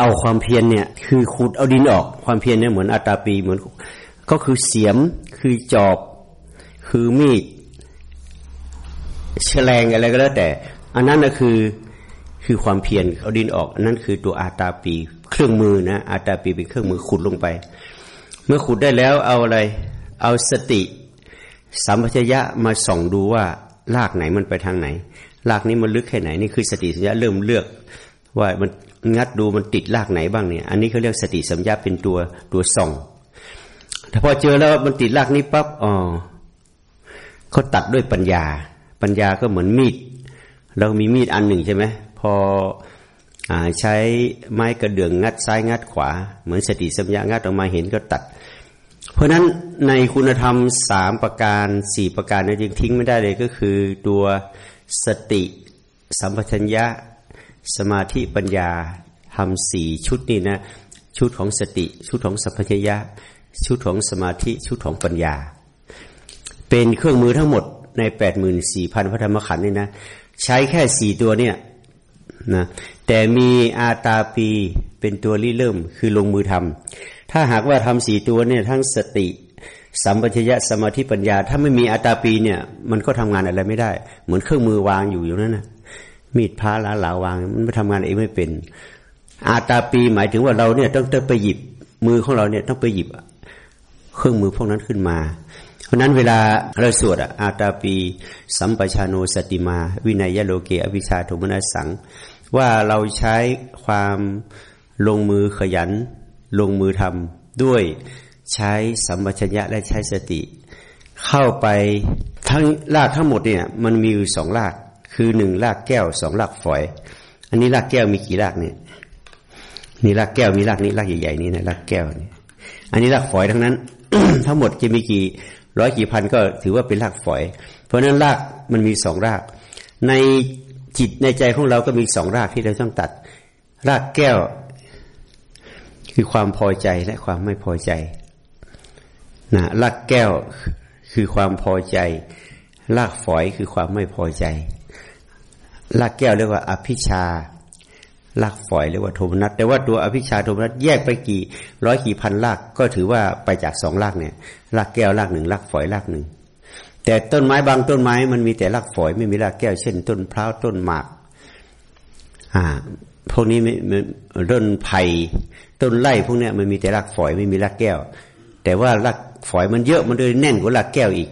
เอาความเพียรเนี่ย คือขุดเอาดินออก ความเพียรเนี่ยเหมือนอัตตาปีเหมือน ก็คือเสียมคือจอบ คือมีดแฉลงอะไรก็แล้วแต่ อันนั้นก็คือคือความเพียรเอาดินออก อันนั้นคือตัวอาตาปี เครื่องมือนะอาตาปีเป็นเครื่องมือขุดลงไป เมื่อขุดได้แล้วเอาอะไร เอาสติสัมปชัญญะมาส่องดูว่าลากไหนมันไปทางไหนลากนี้มันลึกแค่ไหนนี่คือสติสัญญะเริ่มเลือก ว่ามัน งัดดูมันติดลากไหนบ้างเนี่ย อันนี้เขาเรียกสติสัมปชัญญะเป็นตัวตัวส่องถ้าพอเจอแล้วมันติดลากนี้ปั๊บอ๋อเขาตัดด้วยปัญญา ปัญญาก็เหมือนมีดเรามีมีดอันหนึ่งใช่ไหมพออใช้ไม้กระเดื่องงัดซ้ายงัดขวา เหมือนสติสัมยางัดออกมาเห็นก็ตัด เพราะฉะนั้นในคุณธรรมสามประการสี่ประการนี่ยังทิ้งไม่ได้เลยก็คือตัวสติสัมปชัญญะ สมาธิปัญญาทำสี่ชุดนี่นะ ชุดของสติ ชุดของสัมปชัญญะชุดของสมาธิชุดของปัญญา เป็นเครื่องมือทั้งหมดในแปดหมื่นสี่พันพระธรรมขันธ์นี่นะ ใช้แค่สี่ตัวเนี่ยนะแต่มีอาตาปีเป็นตัวริเริ่มคือลงมือทำถ้าหากว่าทำสี่ตัวเนี่ยทั้งสติสัมปชัญญะสมาธิปัญญา ถ้าไม่มีอาตาปีเนี่ย มันก็ทำงานอะไรไม่ได้ เหมือนเครื่องมือวางอยู่อยู่นั้นนะ มีดพาลาหลาวางมันไม่ทำงานเองไม่เป็น อาตาปีหมายถึงว่าเราเนี่ยต้องต้องไปหยิบมือของเราเนี่ยต้องไปหยิบเครื่องมือพวกนั้นขึ้นมา เพราะนั้นเวลาเราสวดอาตาปี สัมปชาโนสติมา วินัยโลเกอวิชาโทมนัสสัง ว่าเราใช้ความลงมือขยัน ลงมือทำด้วยใช้สัมปชัญญะและใช้สติ เข้าไปทั้งรากทั้งหมดเนี่ยมันมีอยู่สองราก คือหนึ่งรากแก้วสองรากฝอย อันนี้รากแก้วมีกี่รากเนี่ยนี่รากแก้วมีรากนี้รากใหญ่ๆนี่นะรากแก้วนี่อันนี้รากฝอยทั้งนั้น ทั้งหมดจะมีกี่ร้อยกี่พันก็ถือว่าเป็นรากฝอย เพราะฉะนั้นรากมันมีสองราก ในจิตในใจของเราก็มีสองรากที่เราต้องตัด รากแก้ว คือความพอใจและความไม่พอใจนะรากแก้วคือความพอใจ รากฝอยคือความไม่พอใจ รากแก้วเรียกว่าอภิชารากฝอยเรียกว่าโทมนัสแต่ว่าตัวอภิชาโทมนัสแยกไปกี่ร้อยกี่พันรากก็ถือว่าไปจากสองรากเนี่ยรากแก้วรากหนึ่งรากฝอยรากหนึ่งแต่ต้นไม้บางต้นไม้มันมีแต่รากฝอยไม่มีรากแก้ว เช่น ต้นพร้าวต้นหมาก อ่า พวกนี้ไม่ต้นไผ่ต้นไร่พวกเนี้มันมีแต่รากฝอยไม่มีรากแก้ว แต่ว่ารากฝอยมันเยอะมันเลยแน่นกว่ารากแก้วอีก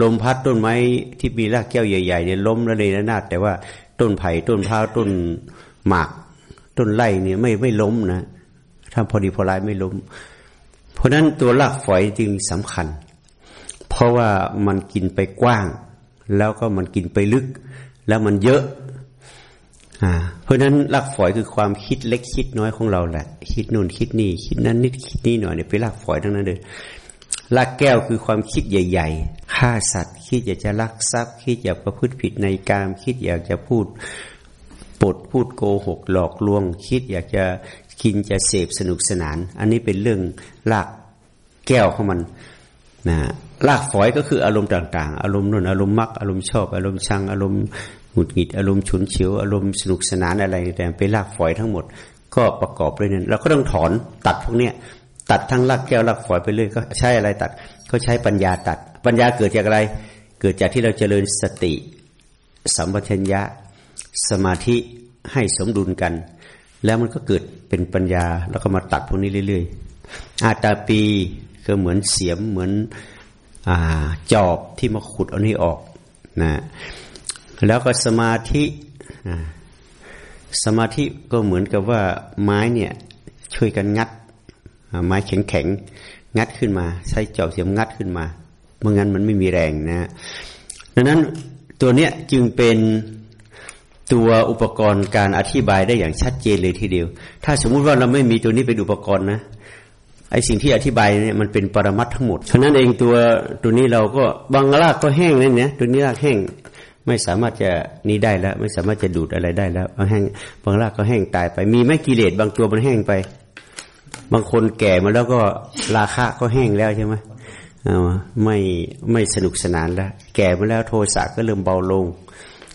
ลมพัดต้นไม้ที่มีรากแก้วใหญ่ๆเนี่ยล้มระเนระนาดแต่ว่าต้นไผ่ต้นพร้าวต้นหมาก ต้นไร่เนี่ยไม่ไม่ล้มนะถ้าพอดีพอร้ายไม่ล้ม เพราะนั้นตัวรากฝอยจึงสำคัญ เพราะว่ามันกินไปกว้าง แล้วก็มันกินไปลึก แล้วมันเยอะเพราะนั้นรากฝอยคือความคิดเล็กคิดน้อยของเราแหละ คิดนู่นคิดนี่ คิดนั้นนิดคิดนี่หน่อยเนี่ยไปรากฝอยทั้งนั้นเลย รากแก้วคือความคิดใหญ่ ๆฆ่าสัตว์ คิดอยากจะลักทรัพย์ คิดอยากประพฤติผิดในการ คิดอยากจะพูดปดพูดโกหกหลอกลวง คิดอยากจะกินจะเสพสนุกสนาน อันนี้เป็นเรื่องรากแก้วของมันนะลากฝอยก็คืออารมณ์ต่าง ๆ อารมณ์นุ่นอารมณ์มักอารมณ์ชอบ อารมณ์ชัง อารมณ์หงุดหงิดอารมณ์ฉุนเฉียวอารมณ์สนุกสนานอะไรแต่เป็นลากฝอยทั้งหมด ก็ประกอบด้วยนั้นเราก็ต้องถอนตัดพวกเนี้ย ตัดทั้งลากแก้วลากฝอยไปเลยก็ใช้อะไรตัดก็ใช้ปัญญาตัด ปัญญาเกิดจากอะไร เกิดจากที่เราเจริญสติสัมปชัญญะ สมาธิให้สมดุลกัน แล้วมันก็เกิดเป็นปัญญาแล้วก็มาตัดพวกนี้เรื่อย ๆ อาตาปีก็เหมือนเสียมเหมือนอจอบที่มาขุดเอานี้ออกนะแล้วก็สมาธิสมาธิก็เหมือนกับว่าไม้เนี่ยช่วยกันงัด ไม้แข็งแข็งงัดขึ้นมา ใช้จอบเสียมงัดขึ้นมาเมื่องั้นมันไม่มีแรงนะดังนั้นตัวเนี้ยจึงเป็นตัวอุปกรณ์การอธิบายได้อย่างชัดเจนเลยทีเดียว ถ้าสมมุติว่าเราไม่มีตัวนี้เป็นอุปกรณ์นะไอสิ่งที่อธิบายเนี่ยมันเป็นปรมัตทั้งหมดฉะนั้นเองตัวตัวนี้เราก็บางรากก็แห้งนั่นเนี่ยตัวนี้รากแห้งไม่สามารถจะนี้ได้แล้ว ไม่สามารถจะดูดอะไรได้แล้วบางแห้งบางรากก็แห้งตายไป มีไม่กิเลสบางตัวมันแห้งไป บางคนแก่มาแล้วก็ราคะก็แห้งแล้วใช่ไหมไม่ไม่สนุกสนานแล้ว แก่มาแล้วโทสะก็เริ่มเบาลง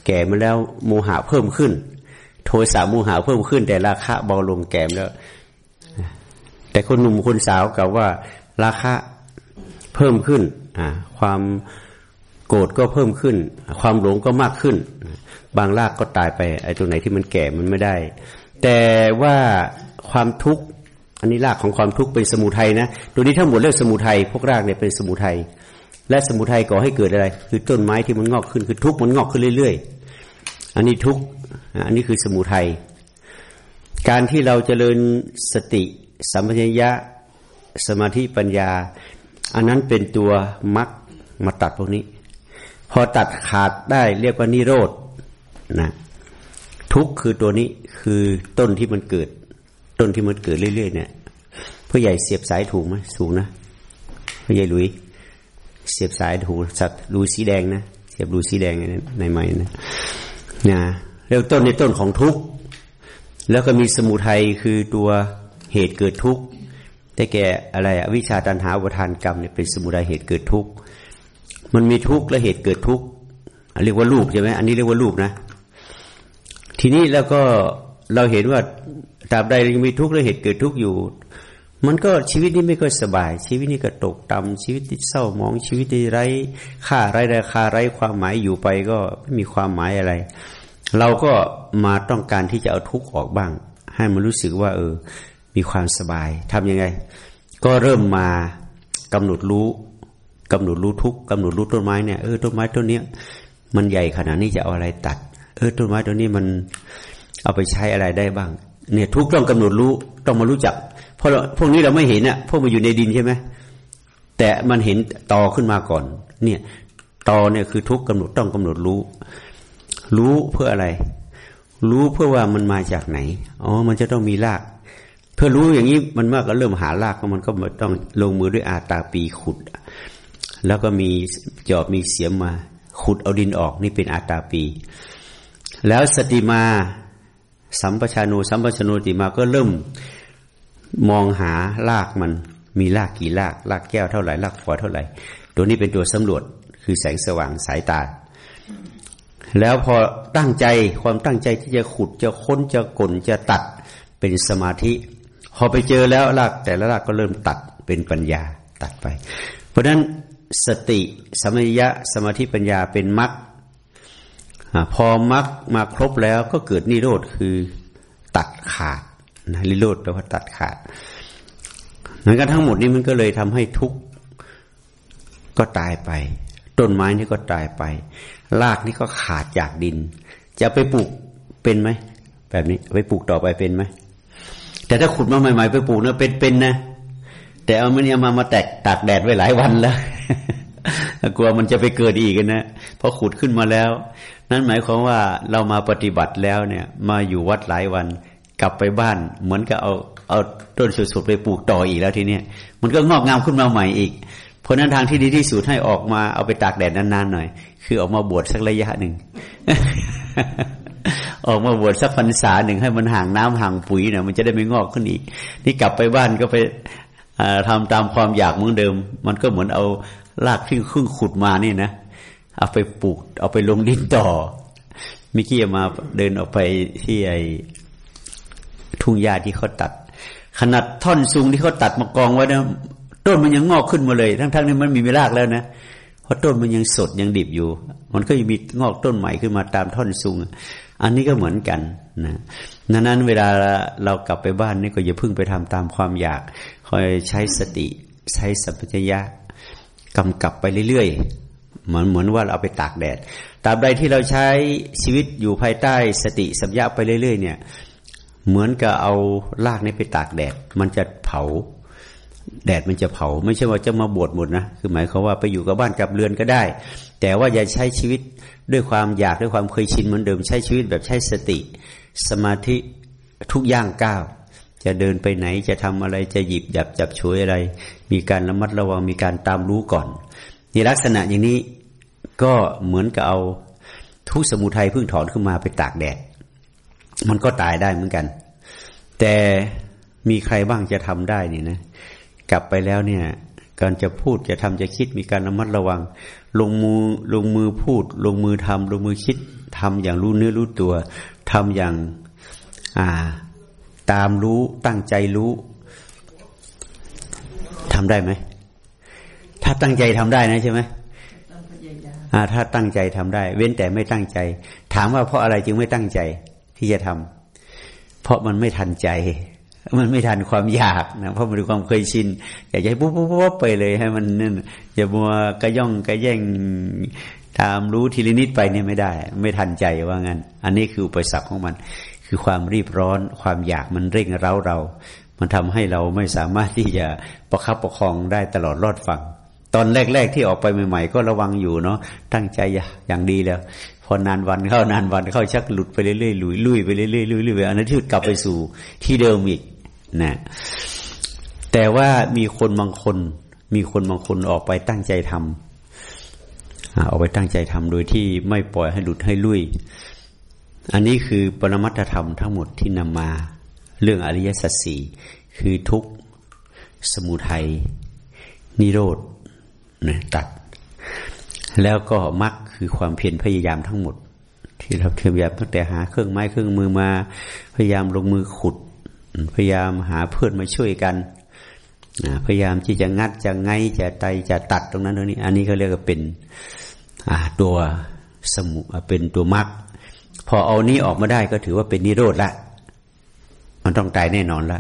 แก่มาแล้วโมหะเพิ่มขึ้น โทสะโมหะเพิ่มขึ้น แต่ราคาเบาลงแกมแล้ว แต่คนหนุ่มคนสาวกับว่า ราคาเพิ่มขึ้นอ่าความโกรธก็เพิ่มขึ้น ความหลงก็มากขึ้น บางรากก็ตายไปไอ้ตรงไหนที่มันแก่มันไม่ได้ แต่ว่าความทุกข์ อันนี้รากของความทุกข์เป็นสมุทัยนะตัวนี้ทั้งหมดเรียกสมุทัยพวกรากเนี่ยเป็นสมุทัยและสมุทัยก่อให้เกิดอะไร คือต้นไม้ที่มันงอกขึ้นคือทุกข์มันงอกขึ้นเรื่อย ๆ อันนี้ทุกข์อันนี้คือสมุทัยการที่เราเจริญสติสัมปชัญญะสมาธิปัญญา อันนั้นเป็นตัวมักมาตัดพวกนี้ พอตัดขาดได้เรียกว่านิโรธนะทุกข์คือตัวนี้คือต้นที่มันเกิด ต้นที่มันเกิดเรื่อยๆเนี่ยพ่อใหญ่เสียบสายถูกไหมสูงนะพ่อใหญ่ลุย เสียบสายถูกสัตว์รูสีแดงนะเสียบรูสีแดงในไม้นะนะเรียกต้นในต้นของทุกข์แล้วก็มีสมุทัยคือตัวเหตุเกิดทุกข์แต่แก่อะไรอวิชชาตันหาประทานกรรมเนี่ยเป็นสมุทัยเหตุเกิดทุกข์มันมีทุกข์และเหตุเกิดทุกข์เรียกว่ารูปใช่ไหมอันนี้เรียกว่ารูปนะ ทีนี้แล้วก็ เราเห็นว่าตราบใดยังมีทุกข์และเหตุเกิดทุกข์อยู่ มันก็ชีวิตนี้ไม่ค่อยสบาย ชีวิตนี้ก็ตกต่ำชีวิตที่เศร้าหมองชีวิตที่ไร้ค่าไร้ราคาไร้ความหมายอยู่ไปก็ไม่มีความหมายอะไร เราก็มาต้องการที่จะเอาทุกข์ออกบ้าง ให้มันรู้สึกว่า เออ มีความสบายทํำยังไง ก็เริ่มมากำหนดรู้กำหนดรู้ทุกกำหนดรู้ต้นไม้เนี่ยเออต้นไม้ต้นเนี้ยมันใหญ่ขนาดนี้จะเอาอะไรตัด เออต้นไม้ต้นนี้มัน เอาไปใช้อะไรได้บ้าง เนี่ยทุกต้องกำหนดรู้ต้องมารู้จัก เพราะพวกนี้เราไม่เห็นอะพวกมันอยู่ในดินใช่ไหมแต่มันเห็นตอขึ้นมาก่อน เนี่ยตอเนี่ยคือทุกกำหนดต้องกำหนดรู้ รู้เพื่ออะไร รู้เพื่อว่ามันมาจากไหนอ๋อมันจะต้องมีราก เพื่อรู้อย่างนี้มันมากก็เริ่มหารากมันก็ต้องลงมือด้วยอาตาปีขุด แล้วก็มีจอบมีเสียมมา ขุดเอาดินออกนี่เป็นอาตาปี แล้วสติมา สัมปชานูสัมปชานูติมาก็เริ่มมองหารากมันมีรากกี่รากรากแก้วเท่าไหร่รากฝอยเท่าไหร่ ตัวนี้เป็นตัวสำรวจคือแสงสว่างสายตา แล้วพอตั้งใจความตั้งใจที่จะขุดจะค้นจะกลจะตัดเป็นสมาธิ พอไปเจอแล้วรากแต่ละรากก็เริ่มตัดเป็นปัญญาตัดไป เพราะฉะนั้นสติสมัยะสมาธิปัญญาเป็นมรรค พอมรรคมาครบแล้วก็เกิดนิโรธคือตัดขาดนะนิโรธแปลว่าตัดขาดนั้นก็ทั้งหมดนี้มันก็เลยทำให้ทุกข์ก็ตายไป ต้นไม้นี่ก็ตายไปรากนี่ก็ขาดจากดิน จะไปปลูกเป็นไหมแบบนี้ไปปลูกต่อไปเป็นไหมแต่ถ้าขุดมาใหม่ๆไปปลูกเนะเป็นเป็นนะแต่เอามันเนี่ยมามาแตกตากแดดไว้หลายวันแล้ว กลัวมันจะไปเกิดอีกนะพอขุดขึ้นมาแล้ว นั่นหมายความว่าเรามาปฏิบัติแล้วเนี่ย มาอยู่วัดหลายวันกลับไปบ้าน เหมือนกับเอาเอาต้นสดๆไปปลูกต่ออีกแล้วทีเนี้ยมันก็งอกงามขึ้นมาใหม่อีก เพราะนั้นทางที่ดีที่สุดให้ออกมาเอาไปตากแดดนานๆหน่อย คือออกมาบวชสักระยะหนึ่งออกมาบวชสักพรรษาหนึ่งให้มันห่างน้ำห่างปุ๋ยเนี่ยมันจะได้ไม่งอกขึ้นอีก นี่กลับไปบ้านก็ไปทำตามความอยากเหมือนเดิม มันก็เหมือนเอา รากที่ครึ่งขุดมานี่นะเอาไปปลูก เอาไปลงดินต่อมิกี้มาเดินออกไปที่ไอ้ทุ่งหญ้าที่เขาตัด ขนาดท่อนสูงที่เขาตัดมากองไว้นะต้นมันยังงอกขึ้นมาเลย ทั้งๆที่มันมีไม่รากแล้วนะเพราะต้นมันยังสดยังดิบอยู่ มันก็ยังมีงอกต้นใหม่ขึ้นมาตามท่อนสูง อันนี้ก็เหมือนกันนะนั้นเวลาเรากลับไปบ้านนี่ก็อย่าพึ่งไปทำตามความอยาก คอยใช้สติ ใช้สัมปชัญญะ กำกับไปเรื่อยๆ เหมือนเหมือนว่าเราเอาไปตากแดดตราบใดที่เราใช้ชีวิตอยู่ภายใต้สติสัมยาไปเรื่อยๆ เนี่ย เหมือนกับเอารากนี้ไปตากแดด มันจะเผา แดดมันจะเผา ไม่ใช่ว่าจะมาบวชหมดนะคือหมายความว่าไปอยู่กับบ้านกับเรือนก็ได้ แต่ว่าอย่าใช้ชีวิตด้วยความอยากด้วยความเคยชินเหมือนเดิมใช้ชีวิตแบบใช้สติ สมาธิทุกอย่างก้าว จะเดินไปไหนจะทำอะไรจะหยิบหยับจับช่วยอะไร มีการระมัดระวังมีการตามรู้ก่อนในลักษณะอย่างนี้ก็เหมือนกับเอาทุสมุทัยพึ่งถอนขึ้นมาไปตากแดด มันก็ตายได้เหมือนกัน แต่มีใครบ้างจะทำได้นี่นะ กลับไปแล้วเนี่ยการจะพูดจะทำจะคิดมีการระมัดระวัง ลงมือลงมือพูด ลงมือทำลงมือคิดทำอย่างรู้เนื้อรู้ตัวทำอย่าง อ่า ตามรู้ตั้งใจรู้ทำได้ไหม ถ้าตั้งใจทำได้นะใช่ไหมอ่าถ้าตั้งใจทำได้ เว้นแต่ไม่ตั้งใจ ถามว่าเพราะอะไรจึงไม่ตั้งใจที่จะทำเพราะมันไม่ทันใจ มันไม่ทันความอยากนะเพราะมันมีความเคยชินอยากจะให้ปุ๊บปุ๊บปุ๊บไปเลยให้มันนั่นอย่ามัวกระย่องกระแย่งตามรู้ทีละนิดไปเนี่ยไม่ได้ ไม่ทันใจว่างั้น อันนี้คืออุปสรรคของมัน คือความรีบร้อน ความอยากมันเร่งเร้าเรา มันทำให้เราไม่สามารถที่จะประคับประคองได้ตลอดรอดฟังตอนแรก ๆ ที่ออกไปใหม่ ๆ ก็ระวังอยู่เนาะตั้งใจอย่างดีแล้ว พอนานวันเข้านานวันเข้าชักหลุดไปเรื่อยๆลุยลุยไปเรื่อยๆลุยลุยไปอันนั้นที่กลับไปสู่ที่เดิมอีกนะแต่ว่ามีคนบางคน มีคนบางคนออกไปตั้งใจทำออกไปตั้งใจทำโดยที่ไม่ปล่อยให้หลุดให้ลุย อันนี้คือปรมัตธรรมทั้งหมดที่นำมาเรื่องอริยสัจสี่คือทุกข์สมุทัยนิโรธนะตัด แล้วก็มรรคคือความเพียรพยายามทั้งหมด ที่เราพยายามตั้งแต่หาเครื่องไม้เครื่องมือมา พยายามลงมือขุด พยายามหาเพื่อนมาช่วยกันพยายามที่จะงัดจะไงจะไตจะตัดตรงนั้นตรงนี้ อันนี้เขาเรียกว่าเป็นตัวสมุเป็นตัวมรรค พอเอานี้ออกมาได้ก็ถือว่าเป็นนิโรธละ มันต้องตายแน่นอนละ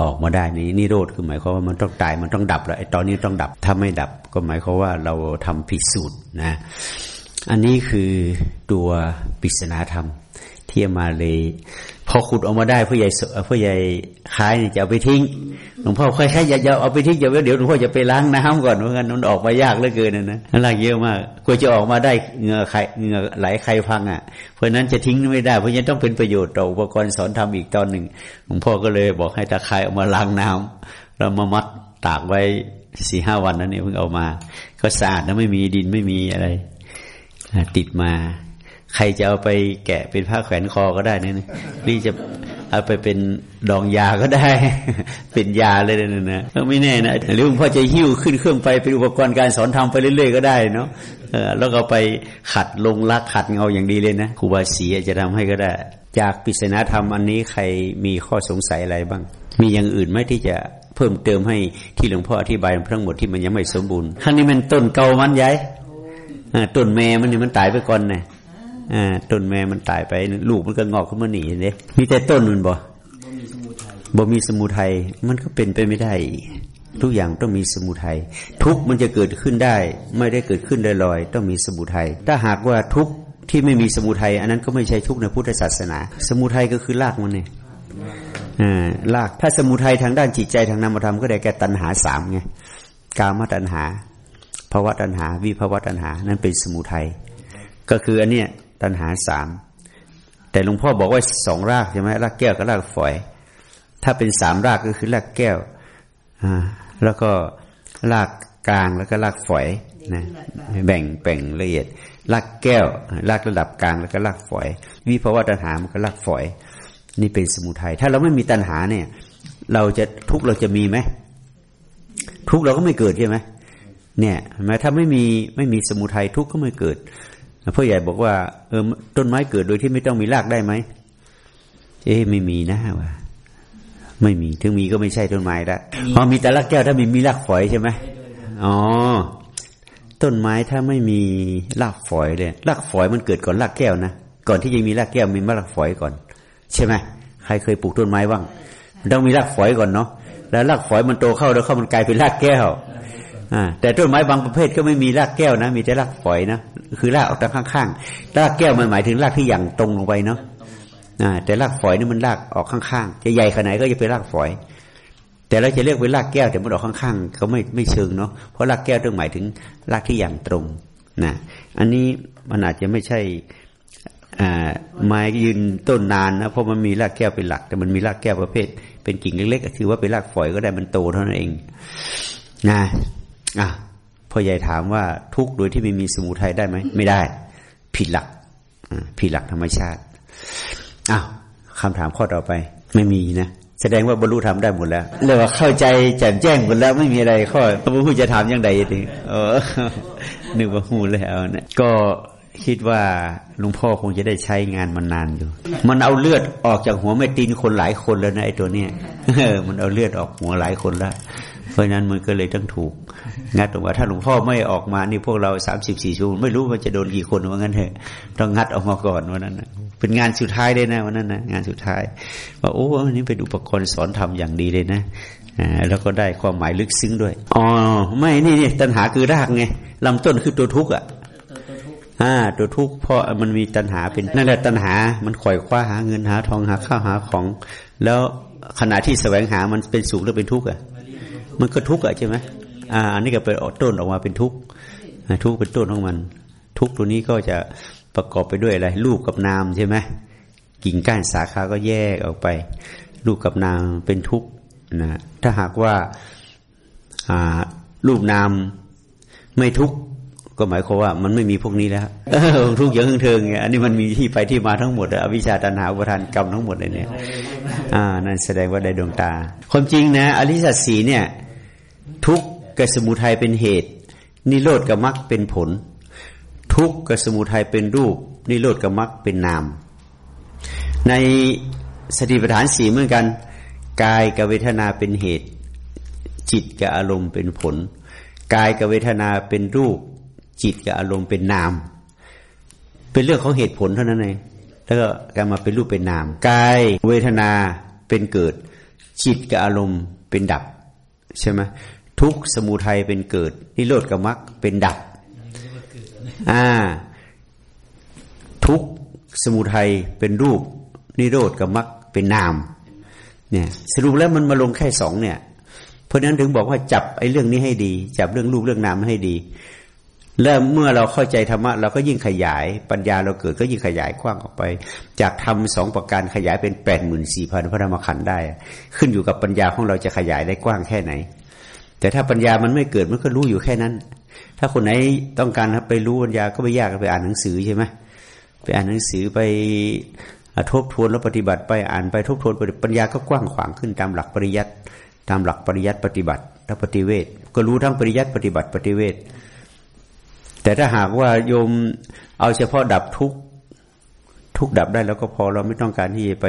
ออกมาได้นี้นิโรธคือหมายความว่ามันต้องตายมันต้องดับแล้วไอ้ตอนนี้ต้องดับถ้าไม่ดับ ก็หมายความว่าเราทำผิดสูตรนะ อันนี้คือตัวปริศนาธรรม ที่มาเลยพอขุดออกมาได้ผู้ใหญ่ผู้ใหญ่คล้ายจะเอาไปทิ้งหลวงพ่อค่อยๆอย่าเอาไปทิ้งอย่าเดี๋ยวหลวงพ่อจะไปล้างน้ำก่อนเพราะงั้นมันออกมายากเหลือเกินนะนะอะไรเยอะมากกว่าจะออกมาได้เงือไข่เงือไหลไข่พังอะ เพราะนั้นจะทิ้งไม่ได้ เพราะฉะนั้นต้องเป็นประโยชน์ต่ออุปกรณ์สอนทำอีกตอนหนึ่งหลวงพ่อก็เลยบอกให้ตาไข่ออกมาล้างน้ำแล้วมามัดตากไว้สี่ห้าวันนั้นเนี่ยเพิ่งเอามา ก็สะอาดแล้วไม่มีดินไม่มีอะไรติดมา ใครจะเอาไปแกะเป็นผ้าแขวนคอก็ได้นี่นี่จะเอาไปเป็นดองยาก็ได้ เป็นยาเลยนะนะไม่แน่นะหรือหลวงพ่อจะหิ้วขึ้นเครื่องไปเป็นอุปกรณ์การสอนทำไปเรื่อยๆก็ได้เนาะแล้วก็ไปขัดลงลักขัดเงาอย่างดีเลยนะครูบาศรีจะทำให้ก็ได้ จากปริศนาธรรมอันนี้ใครมีข้อสงสัยอะไรบ้าง มีอย่างอื่นไหมที่จะเพิ่มเติมให้ที่หลวงพ่ออธิบายทั้งหมดที่มันยังไม่สมบูรณ์ขั้นนี้มันต้นเก่ามันใหญ่ต้นแม่มันนี่มันตายไปก่อนไง อ่าต้นแม่มันตายไปลูกมันก็งอกขึ้นมาหนีเนี่ยมีแต่ต้นมันบ่บ่มีสมุทัยมันก็เป็นไปไม่ได้ ทุกอย่างต้องมีสมุทัยทุกมันจะเกิดขึ้นได้ ไม่ได้เกิดขึ้นลอยๆต้องมีสมุทัยถ้าหากว่าทุกที่ไม่มีสมุทัยอันนั้นก็ไม่ใช่ทุกในพุทธศาสนา สมุทัยก็คือรากมันเนี่ยอ่าลากถ้าสมุทัยทางด้านจิตใจทางนามธรรมก็ได้แก่ตัณหาสามไงกามตัณหาภาวะตัณหา วิภาวะตัณหา นั่นเป็นสมุทัยก็คืออันเนี้ย ตัณหาสามแต่หลวงพ่อบอกว่าสองรากใช่ไหมรากแก้วกับรากฝอย ถ้าเป็นสามรากก็คือรากแก้วแล้วก็รากกลางแล้วก็รากฝอยนะแบ่งแบ่งละเอียดรากแก้วรากระดับกลางแล้วก็รากฝอย วิภาวะตัณหามันก็รากฝอย นี่เป็นสมุทัยถ้าเราไม่มีตัณหาเนี่ย เราจะทุกเราจะมีไหมทุกเราก็ไม่เกิดใช่ไหมเนี่ยหมายถ้าไม่มีไม่มีสมุทัยทุกก็ไม่เกิด พ่อใหญ่บอกว่าเออต้นไม้เกิดโดยที่ไม่ต้องมีรากได้ไหมเอ๊ไม่มีนะว่าไม่มีถึงมีก็ไม่ใช่ต้นไม้ละพอมีแต่รากแก้วถ้ามีมีรากฝอยใช่ไหมอ๋อต้นไม้ถ้าไม่มีรากฝอยเลยรากฝอยมันเกิดก่อนรากแก้วนะก่อนที่จะมีรากแก้วมีรากฝอยก่อน ใช่ไหมใครเคยปลูกต้นไม้บ้างต้องมีรากฝอยก่อนเนาะแล้วรากฝอยมันโตเข้าแล้วเข้ามันกลายเป็นรากแก้ว แต่ต้นไม้บางประเภทก็ไม่มีรากแก้วนะ มีแต่รากฝอยนะคือรากออกทางข้างๆรากแก้วมันหมายถึงรากที่อย่างตรงลงไปเนาะแต่รากฝอยนี่มันรากออกข้างๆจะใหญ่ขนาดก็จะเป็นรากฝอย แต่เราจะเรียกเป็นรากแก้วแต่มันออกข้างๆเขาไม่ไม่เชิงเนาะเพราะรากแก้วต้องหมายถึงรากที่อย่างตรงนะอันนี้มันอาจจะไม่ใช่ไม้ยืนต้นนานนะเพราะมันมีรากแก้วเป็นหลัก แต่มันมีรากแก้วประเภท เป็นกิ่งเล็กๆถือว่าเป็นรากฝอยก็ได้มันโตเท่านั้นเอง นะ อะพ่อใหญ่ถามว่าทุกโดยที่ไม่มีสมุทัยได้ไหมไม่ได้ ผิดหลักผิดหลักธรรมชาติอ้าวคำถามข้อต่อไป ไม่มีนะแสดงว่าบรรลุธรรมได้หมดแล้วเรียกว่าเข้าใจแจ่มแจ้งหมดแล้วไม่มีอะไรข้อพระพุทธจะถามยังไงทีเออนึกว่าหูแล้วนะก็คิดว่าหลวงพ่อคงจะได้ใช้งานมันนานอยู่ มันเอาเลือดออกจากหัวแม่ตีนคนหลายคนแล้วนะไอ้ตัวเนี้ยมันเอาเลือดออกหัวหลายคนแล้ว เพราะนั้นมันก็เลยต้องถูกงัดออกมาถ้าหลวงพ่อไม่ออกมานี่พวกเราสามสิบสี่ชั่วโมงไม่รู้มันจะโดนกี่คนว่างั้นเถอะต้องงัดออกมาก่อนวันนั้นนะเป็นงานสุดท้ายเลยนะวันนั้นนะงานสุดท้ายว่าโอ้อันนี้เป็นอุปกรณ์สอนทำอย่างดีเลยนะอ่าแล้วก็ได้ความหมายลึกซึ้งด้วยอ๋อไม่นี่นี่ตัณหาคือรากไงลำต้นคือตัวทุกข์อะอ่าตัวทุกข์เพราะมันมีตัณหาเป็นนั่นแหละตัณหา มันขวอยคว้าหาเงินหาทองหาข้าวหาของ แล้วขณะที่แสวงหามันเป็นสุขหรือเป็นทุกข์อะ มันก็ทุกข์อะใช่ไหมอ่าอันนี้ก็เป็นต้นออกมาเป็นทุกข์ทุกข์เป็นต้นของมัน ทุกข์ตัวนี้ก็จะประกอบไปด้วยอะไรรูปกับนามใช่ไหมกิ่งก้านสาขาก็แยกออกไปรูปกับนามเป็นทุกข์นะถ้าหากว่ารูปนามไม่ทุกข์ก็หมายความว่ามันไม่มีพวกนี้แล้วทุกอย่างเทิงอันนี้มันมีที่ไปที่มาทั้งหมดอวิชชาตันหาอุปทานกรรมทั้งหมดเลยเนี่ยอ่านั่นแสดงว่าได้ดวงตา ความจริงนะ อริสัตสีเนี่ย ทุกข์กับสมุทัยเป็นเหตุ นิโรธกับมรรคเป็นผล ทุกข์กับสมุทัยเป็นรูป นิโรธกับมรรคเป็นนาม ในสติปัฏฐานสี่เหมือนกันกายกับเวทนาเป็นเหตุ จิตกับอารมณ์เป็นผลกายกับเวทนาเป็นรูป จิตกับอารมณ์เป็นนาม เป็นเรื่องของเหตุผลเท่านั้นเองแล้วก็การมาเป็นรูปเป็นนามกายเวทนาเป็นเกิด จิตกับอารมณ์เป็นดับใช่ไหม ทุกสมุทัยเป็นเกิดนิโรธกับมรรคเป็นดับ อ่า ทุกสมุทัยเป็นรูป นิโรธกับมรรคเป็นนาม เนี่ยสรุปแล้วมันมาลงแค่สองเนี่ย เพราะนั้นถึงบอกว่าจับไอ้เรื่องนี้ให้ดี จับเรื่องรูปเรื่องนามให้ดีแล้วเมื่อเราเข้าใจธรรมะเราก็ยิ่งขยายปัญญาเราเกิดก็ยิ่งขยายกว้างออกไป จากทำสองประการขยายเป็นแปดหมื่นสี่พันพระธรรมขันธ์ได้ ขึ้นอยู่กับปัญญาของเราจะขยายได้กว้างแค่ไหน แต่ถ้าปัญญามันไม่เกิดมันก็รู้อยู่แค่นั้น ถ้าคนไหนต้องการไปรู้ปัญญาก็ไม่ยากไปอ่านหนังสือใช่ไหมไปอ่านหนังสือไปทบทวนแล้วปฏิบัติไปอ่านไปทบทวนปัญญาก็กว้างขวางขึ้นตามหลักปริยัติตามหลักปริยัติปฏิบัติและปฏิเวทก็รู้ทั้งปริยัติปฏิบัติปฏิเวทแต่ถ้าหากว่าโยมเอาเฉพาะดับทุกทุกดับได้แล้วก็พอเราไม่ต้องการที่จะไป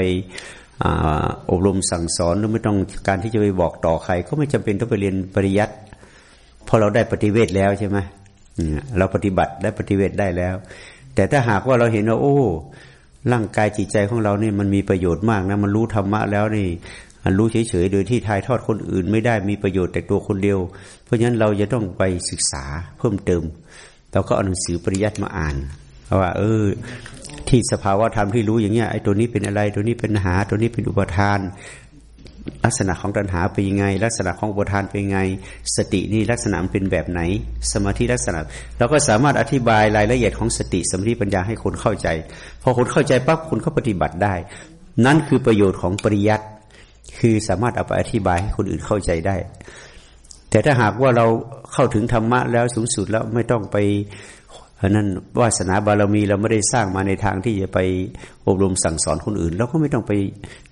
อบรมสั่งสอนหรือไม่ต้องการที่จะไปบอกต่อใคร ก็ไม่จำเป็นต้องไปเรียนปริยัติพอเราได้ปฏิเวทแล้วใช่ไหมเราปฏิบัติได้ปฏิเวทได้แล้ว แต่ถ้าหากว่าเราเห็นว่า โอ้ ร่างกายจิตใจของเราเนี่ยมันมีประโยชน์มากนะมันรู้ธรรมะแล้วนี่รู้เฉยๆโดยที่ทายทอดคนอื่นไม่ได้มีประโยชน์แต่ตัวคนเดียว เพราะฉะนั้นเราจะต้องไปศึกษาเพิ่มเติมเราก็เอาหนังสือปริยัติมาอ่านว่า เออ ที่สภาวะธรรมที่รู้อย่างเงี้ยไอ้ตัวนี้เป็นอะไร ตัวนี้เป็นหา ตัวนี้เป็นอุปทาน ลักษณะของตัณหาเป็นยังไง ลักษณะของอุปทานเป็นยังไง สตินี่ลักษณะมันเป็นแบบไหน สมาธิลักษณะเราก็สามารถอธิบายรายละเอียดของสติสมาธิปัญญาให้คนเข้าใจ พอคนเข้าใจปั๊บคนก็ปฏิบัติได้ นั่นคือประโยชน์ของปริยัติคือสามารถเอาไปอธิบายให้คนอื่นเข้าใจได้ แต่ถ้าหากว่าเราเข้าถึงธรรมะแล้วสูงสุดแล้วไม่ต้องไป ราะนั้นวาสนาบารมีเราไม่ได้สร้างมาในทางที่จะไปอบรมสั่งสอนคนอื่นเราก็ไม่ต้องไป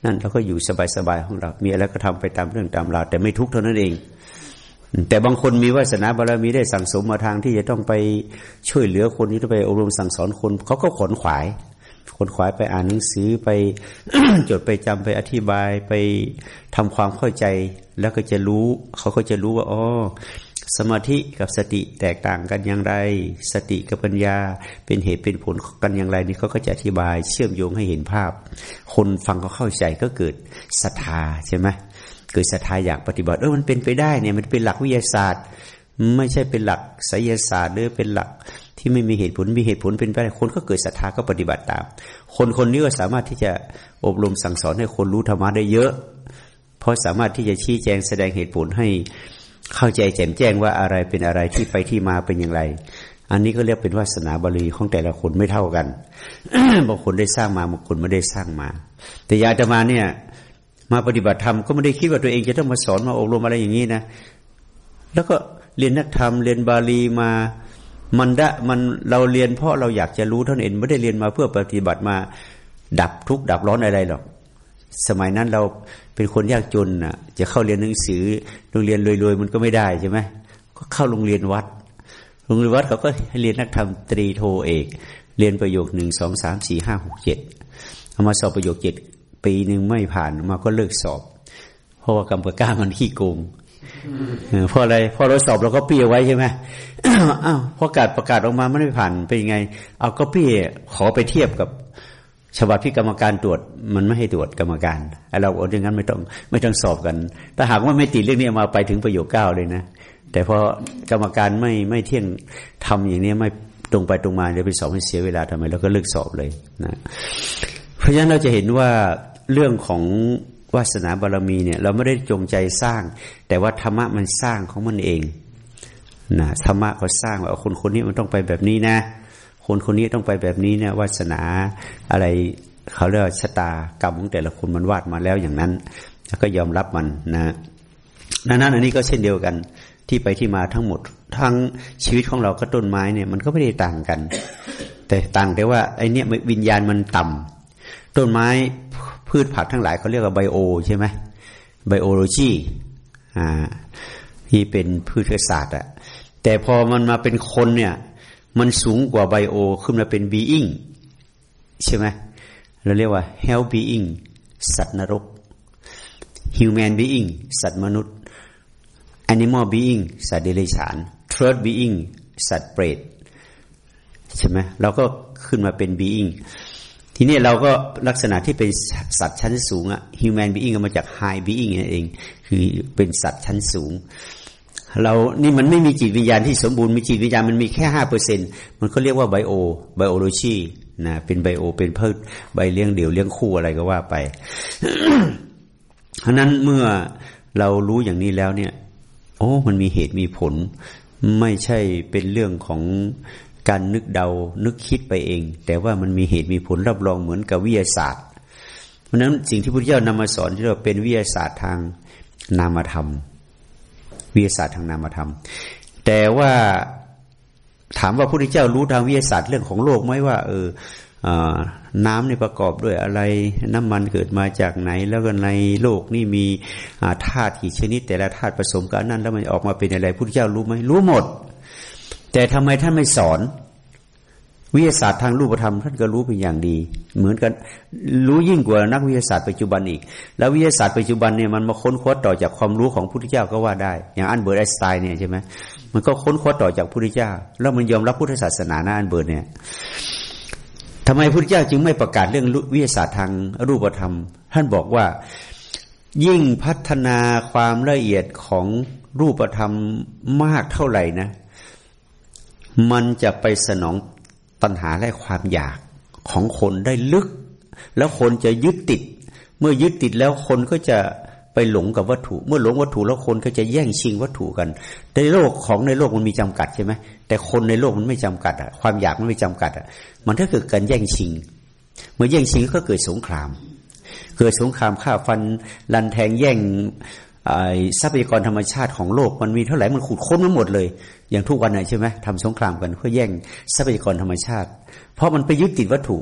นั่นเราก็อยู่สบายๆของเรา มีอะไรก็ทำไปตามเรื่องตามราวแต่ไม่ทุกข์เท่านั้นเอง แต่บางคนมีวาสนาบารมีได้สั่งสมมาทางที่จะต้องไปช่วยเหลือคนที่ต้องไปอบรมสั่งสอนคนเขาก็ขนขวายขนขวายไปอ่านหนังสือไปจดไปจำไปอธิบายไปทำความเข้าใจ แล้วก็จะรู้ เขาก็จะรู้ว่าอ๋อ สมาธิกับสติแตกต่างกันอย่างไร สติกับปัญญาเป็นเหตุเป็นผลกันอย่างไรนี่เขาก็จะอธิบายเชื่อมโยงให้เห็นภาพ คนฟังเขาเข้าใจก็เกิดศรัทธาใช่ไหมเกิดศรัทธาอยากปฏิบัติเออมันเป็นไปได้เนี่ยมันเป็นหลักวิทยาศาสตร์ ไม่ใช่เป็นหลักไสยศาสตร์หรือเป็นหลักที่ไม่มีเหตุผลมีเหตุผลเป็นไปได้คนก็เกิดศรัทธาก็ปฏิบัติตาม คนคนนี้ก็สามารถที่จะอบรมสั่งสอนให้คนรู้ธรรมะได้เยอะ เพราะสามารถที่จะชี้แจงแสดงเหตุผลให้ เข้าใจแจ่มแจ้งว่าอะไรเป็นอะไรที่ไปที่มาเป็นอย่างไร อันนี้ก็เรียกเป็นวาสนาบาลีของแต่ละคนไม่เท่ากันบางคนได้สร้างมาบางคนไม่ได้สร้างมา แต่ยาจะมาเนี่ย มาปฏิบัติธรรมก็ไม่ได้คิดว่าตัวเองจะต้องมาสอนมาอบรมอะไรอย่างนี้นะ แล้วก็เรียนนักธรรมเรียนบาลีมามันได้มันเราเรียนเพราะเราอยากจะรู้เท่านั้นเองไม่ได้เรียนมาเพื่อปฏิบัติมาดับทุกข์ดับร้อนอะไรหรอก สมัยนั้นเราเป็นคนยากจนอะ จะเข้าเรียนหนังสือโรงเรียนรวยๆมันก็ไม่ได้ใช่ไหมก็เข้าโรงเรียนวัด โรงเรียนวัดเขาก็ให้เรียนนักธรรมตรีโทเอก เรียนประโยคหนึ่งสองสามสี่ห้าหกเจ็ดเอามาสอบประโยคเจ็ดปีหนึ่งไม่ผ่านมาก็เลิกสอบ เพราะว่ากรรมกามันขี้โกงเพราะอะไรพอเราสอบเราก็ปี้ไว้ใช่ไหมอ้าวพอการประกาศออกมาไม่ได้ผ่านเป็นยังไง เอาก็ปี้ขอไปเทียบกับ ฉบับที่กรรมการตรวจมันไม่ให้ตรวจกรรมการไอ้เราโอ้ยงั้นไม่ต้องไม่ต้องสอบกัน ถ้าหากว่าไม่ติดเรื่องนี้มาไปถึงประโยคเก้าเลยนะ แต่พอกรรมการไม่ไม่เที่ยงทำอย่างนี้ไม่ตรงไปตรงมาเดี๋ยวไปสอบให้เสียเวลาทำไมเราก็เลิกสอบเลยนะเพราะฉะนั้นเราจะเห็นว่าเรื่องของวาสนาบารมีเนี่ย เราไม่ได้จงใจสร้าง แต่ว่าธรรมะมันสร้างของมันเองนะธรรมะก็สร้างว่าคนคนนี้มันต้องไปแบบนี้นะ คนคนนี้ต้องไปแบบนี้เนี่ยวาสนาอะไรเขาเรียกชะตากรรมของแต่ละคนมันวาดมาแล้วอย่างนั้น แล้วก็ยอมรับมันนะนั้นอันนี้ก็เช่นเดียวกันที่ไปที่มาทั้งหมด ทั้งชีวิตของเราก็ต้นไม้เนี่ยมันก็ไม่ได้ต่างกัน แต่ต่างแต่ว่าไอเนี้ยวิญญาณมันต่ำต้นไม้พืชผักทั้งหลายเขาเรียกว่าไบโอใช่ไหมไบโอโลจีอ่าที่เป็นพืชศาสตร์อะแต่พอมันมาเป็นคนเนี่ย มันสูงกว่าไบโอขึ้นมาเป็นบีอิงใช่ไหมเราเรียกว่า health being สัตว์นรก human being สัตว์มนุษย์ animal being สัตว์เดรัจฉาน third being สัตว์เปรตใช่ไหมเราก็ขึ้นมาเป็น being ทีนี้เราก็ลักษณะที่เป็นสัตว์ชั้นสูงอะ human being ก็มาจาก high being นั่นเอง คือเป็นสัตว์ชั้นสูง เรานี่มันไม่มีจิตวิญญาณที่สมบูรณ์มีจิตวิญญาณมันมีแค่ห้าเปอร์เซ็นมันก็เรียกว่าไบโอไบโอโลจีนะเป็นไบโอเป็นเพิ่มใบเลี้ยงเดี่ยวเลี้ยงคู่อะไรก็ว่าไปเพราะนั้นเมื่อเรารู้อย่างนี้แล้วเนี่ย โอ้ มันมีเหตุมีผล ไม่ใช่เป็นเรื่องของการนึกเดา นึกคิดไปเอง แต่ว่ามันมีเหตุมีผลรับรองเหมือนกับวิทยาศาสตร์ เพราะนั้นสิ่งที่พุทธเจ้านำมาสอนที่เราเป็นวิทยาศาสตร์ทางนามธรรม วิทยาศาสตร์ทางนามธรรม แต่ว่าถามว่าพระพุทธเจ้ารู้ทางวิทยาศาสตร์เรื่องของโลกไหมว่า เออน้ำนี่ประกอบด้วยอะไรน้ำมันเกิดมาจากไหน แล้วก็ในโลกนี่มีธาตุกี่ชนิด แต่ละธาตุผสมกันนั้น แล้วมันออกมาเป็นอะไรพุทธเจ้ารู้ไหมรู้หมด แต่ทำไมท่านไม่สอน วิทยาศาสตร์ทางรูปธรรมท่านก็รู้เป็นอย่างดี เหมือนกันรู้ยิ่งกว่านักวิทยาศาสตร์ปัจจุบันอีก แล้ววิทยาศาสตร์ปัจจุบันเนี่ยมันมาค้นคว้าต่อจากความรู้ของพุทธเจ้าก็ว่าได้ อย่างอันเบิร์ตไอน์สไตน์เนี่ยใช่ไหมมันก็ค้นคว้าต่อจากพุทธเจ้า แล้วมันยอมรับพุทธศาสนานะอันเบิร์ตเนี่ยทำไมพุทธเจ้าจึงไม่ประกาศเรื่องวิทยาศาสตร์ทางรูปธรรม ท่านบอกว่ายิ่งพัฒนาความละเอียดของรูปธรรมมากเท่าไหร่นะ มันจะไปสนอง ตัณหาและความอยากของคนได้ลึก แล้วคนจะยึดติด เมื่อยึดติดแล้วคนก็จะไปหลงกับวัตถุ เมื่อหลงวัตถุแล้วคนก็จะแย่งชิงวัตถุกัน ในโลกของในโลกมันมีจำกัดใช่ไหมแต่คนในโลกมันไม่จำกัดอะความอยากมันไม่จำกัดอะมันถ้าเกิดการแย่งชิง เมื่อแย่งชิงก็เกิดสงคราม เกิดสงครามฆ่าฟันลันแทงแย่ง ทรัพยากรธรรมชาติของโลกมันมีเท่าไหร่มันขุดค้นมันหมดเลย อย่างทุกวันน่ะใช่ไหมทำสงครามกันเพื่อแย่งทรัพยากรธรรมชาติ เพราะมันไปยึดติดวัตถุ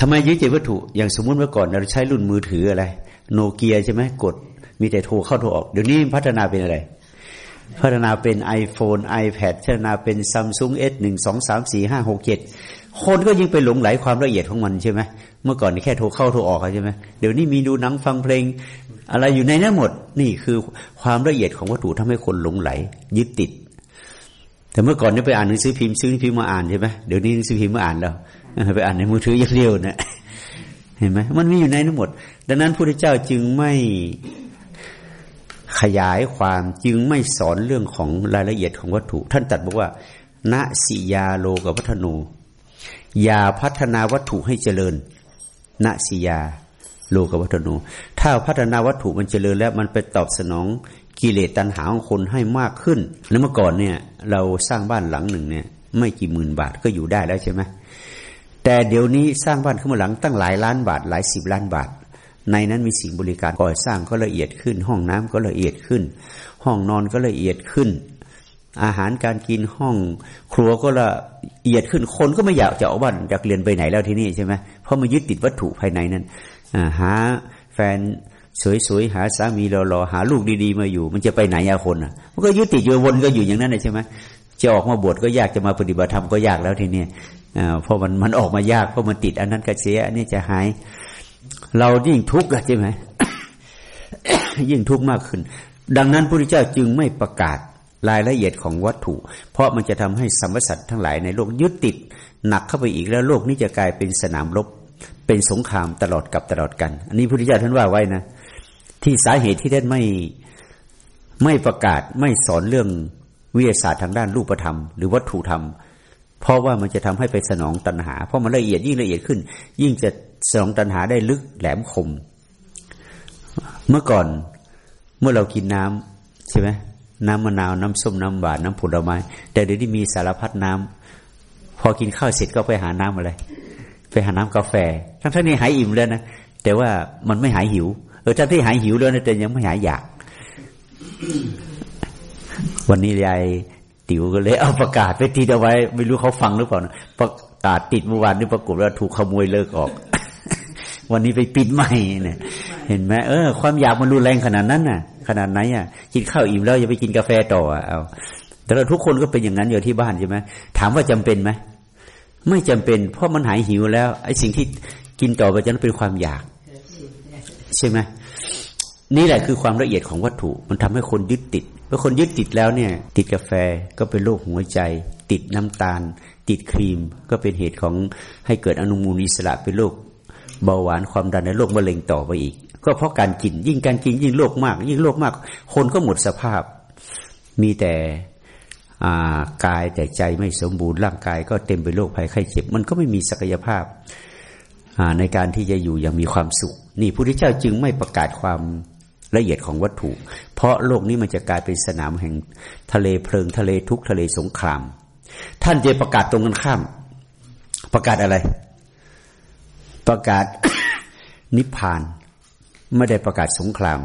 ทำไมยึดติดวัตถุ อย่างสมมุติเมื่อก่อนเราใช้รุ่นมือถืออะไร โนเกียใช่ไหมกด มีแต่โทรเข้าโทรออก เดี๋ยวนี้พัฒนาเป็นอะไร พัฒนาเป็น iPhone iPad พัฒนาเป็น Samsung S หนึ่งสองสามสี่ห้าหกเจ็ดคนก็ยิ่งไปหลงไหลความละเอียดของมันใช่ไหม เมื่อก่อนนี่แค่โทรเข้าโทรออกใช่ไหมเดี๋ยวนี้มีดูหนังฟังเพลง อะไรอยู่ในนั้นหมด นี่คือความละเอียดของวัตถุทำให้คนหลงไหล ยึดติด แต่เมื่อก่อนนี่ไปอ่านหนังสือพิมพ์ซื้อหนังสือพิมพ์มาอ่านใช่ไหมเดี๋ยวนี้หนังสือพิมพ์มาอ่านแล้วไปอ่านในมือถืออยักเรียวนะเห็นไหมมันมีอยู่ในนั้นหมด ดังนั้นพระพุทธเจ้าจึงไม่ขยายความจึงไม่สอนเรื่องของรายละเอียดของวัตถุ ท่านตัดบอกว่าณสิยาโลกับวัฒนูอย่าพัฒนาวัตถุให้เจริญ ณสิยาโลกวัฒนู ถ้าพัฒนาวัตถุมันเจริญแล้วมันไปตอบสนองกิเลสตัณหาของคนให้มากขึ้น แล้วเมื่อก่อนเนี่ย เราสร้างบ้านหลังหนึ่งเนี่ย ไม่กี่หมื่นบาทก็อยู่ได้แล้วใช่ไหมแต่เดี๋ยวนี้สร้างบ้านขึ้นมาหลังตั้งหลายล้านบาท หลายสิบล้านบาท ในนั้นมีสิ่งบริการก่อสร้างก็ละเอียดขึ้น ห้องน้ำก็ละเอียดขึ้น ห้องนอนก็ละเอียดขึ้น อาหารการกินห้องครัวก็ละเอียดขึ้นคนก็ไม่อยากจะออกบ้านจากเรียนไปไหนแล้วที่นี่ใช่ไหมเพราะมันยึดติดวัตถุภายในนั้นหาแฟนสวยๆหาสามีรอๆหาลูกดีๆมาอยู่ มันจะไปไหนอะคนอะมันก็ยึดติดอยู่วนก็อยู่อย่างนั้นเลยใช่ไหมจะออกมาบวชก็ยากจะมาปฏิบัติธรรมก็ยากแล้วทีนี้อ่เพราะมันมันออกมายากเพราะมันติดอันนั้นก็เสียอันนี้จะหาย เรายิ่งทุกข์ใช่ไหมยิ่งทุกข์มากขึ้น ดังนั้นพระพุทธเจ้าจึงไม่ประกาศ รายละเอียดของวัตถุ เพราะมันจะทำให้สัมสัตว์ทั้งหลายในโลกยึดติด หนักเข้าไปอีกแล้วโลกนี้จะกลายเป็นสนามรบเป็นสงครามตลอดกับตลอดกัน อันนี้พระพุทธเจ้าท่านว่าไว้นะ ที่สาเหตุที่ท่านไม่ไม่ประกาศไม่สอนเรื่องวิทยาศาสตร์ทางด้านรูปธรรม หรือวัตถุธรรม เพราะว่ามันจะทำให้ไปสนองตัณหา เพราะมันละเอียดยิ่งละเอียดขึ้น ยิ่งจะสนองตัณหาได้ลึกแหลมคม เมื่อก่อนเมื่อเรากินน้ำใช่ไหม น้ำมะนาวน้ำส้มน้ำหวานน้ำผลไม้ แต่เดี๋ยวนี้มีสารพัดน้ำพอกินข้าวเสร็จก็ไปหาน้ำอะไร ไปหาน้ำกาแฟ ทั้งท่านนี่หายอิ่มแล้วนะแต่ว่ามันไม่หายหิวเออท่านที่หายหิวแล้วนะแต่ยังไม่หายอยาก วันนี้ยายติ๋วก็เลยเอาประกาศไปติดเอาไว้ ไม่รู้เขาฟังหรือเปล่านะประกาศติดเมื่อวานนี่ปรากฏว่าถูกขโมยเลิกออก วันนี้ไปปิดใหม่เนี่ย เห็นไหมเออความอยากมันรุนแรงขนาดนั้นน่ะ ขนาดไหนอะกินข้าวอิ่มแล้วอย่าไปกินกาแฟต่ออะเอาแต่เราทุกคนก็เป็นอย่างนั้นอยู่ที่บ้านใช่ไหมถามว่าจำเป็นไหมไม่จำเป็น เพราะมันหายหิวแล้วไอ้สิ่งที่กินต่อไปจะนั้นเป็นความอยาก ใช่ไหมนี่แหละคือความละเอียดของวัตถุ มันทำให้คนยึดติดเมื่อคนยึดติดแล้วเนี่ย ติดกาแฟก็เป็นโรคหัวใจ ติดน้ำตาล ติดครีม ก็เป็นเหตุของให้เกิดอนุมูลอิสระเป็นโรค เบาหวานความดันในโรคมะเร็งต่อไปอีก ก็เพราะการกิน ยิ่งการกินยิ่งโรคมาก ยิ่งโรคมาก คนก็หมดสภาพ มีแต่กายแต่ใจไม่สมบูรณ์ร่างกายก็เต็มไปโรคภัยไข้เจ็บ มันก็ไม่มีศักยภาพในการที่จะอยู่อย่างมีความสุข นี่พระพุทธเจ้าจึงไม่ประกาศความละเอียดของวัตถุ เพราะโลกนี้มันจะกลายเป็นสนามแห่งทะเลเพลิงทะเลทุกทะเลสงคราม ท่านจะประกาศตรงกันข้าม ประกาศอะไร ประกาศนิพพานไม่ได้ประกาศสงคราม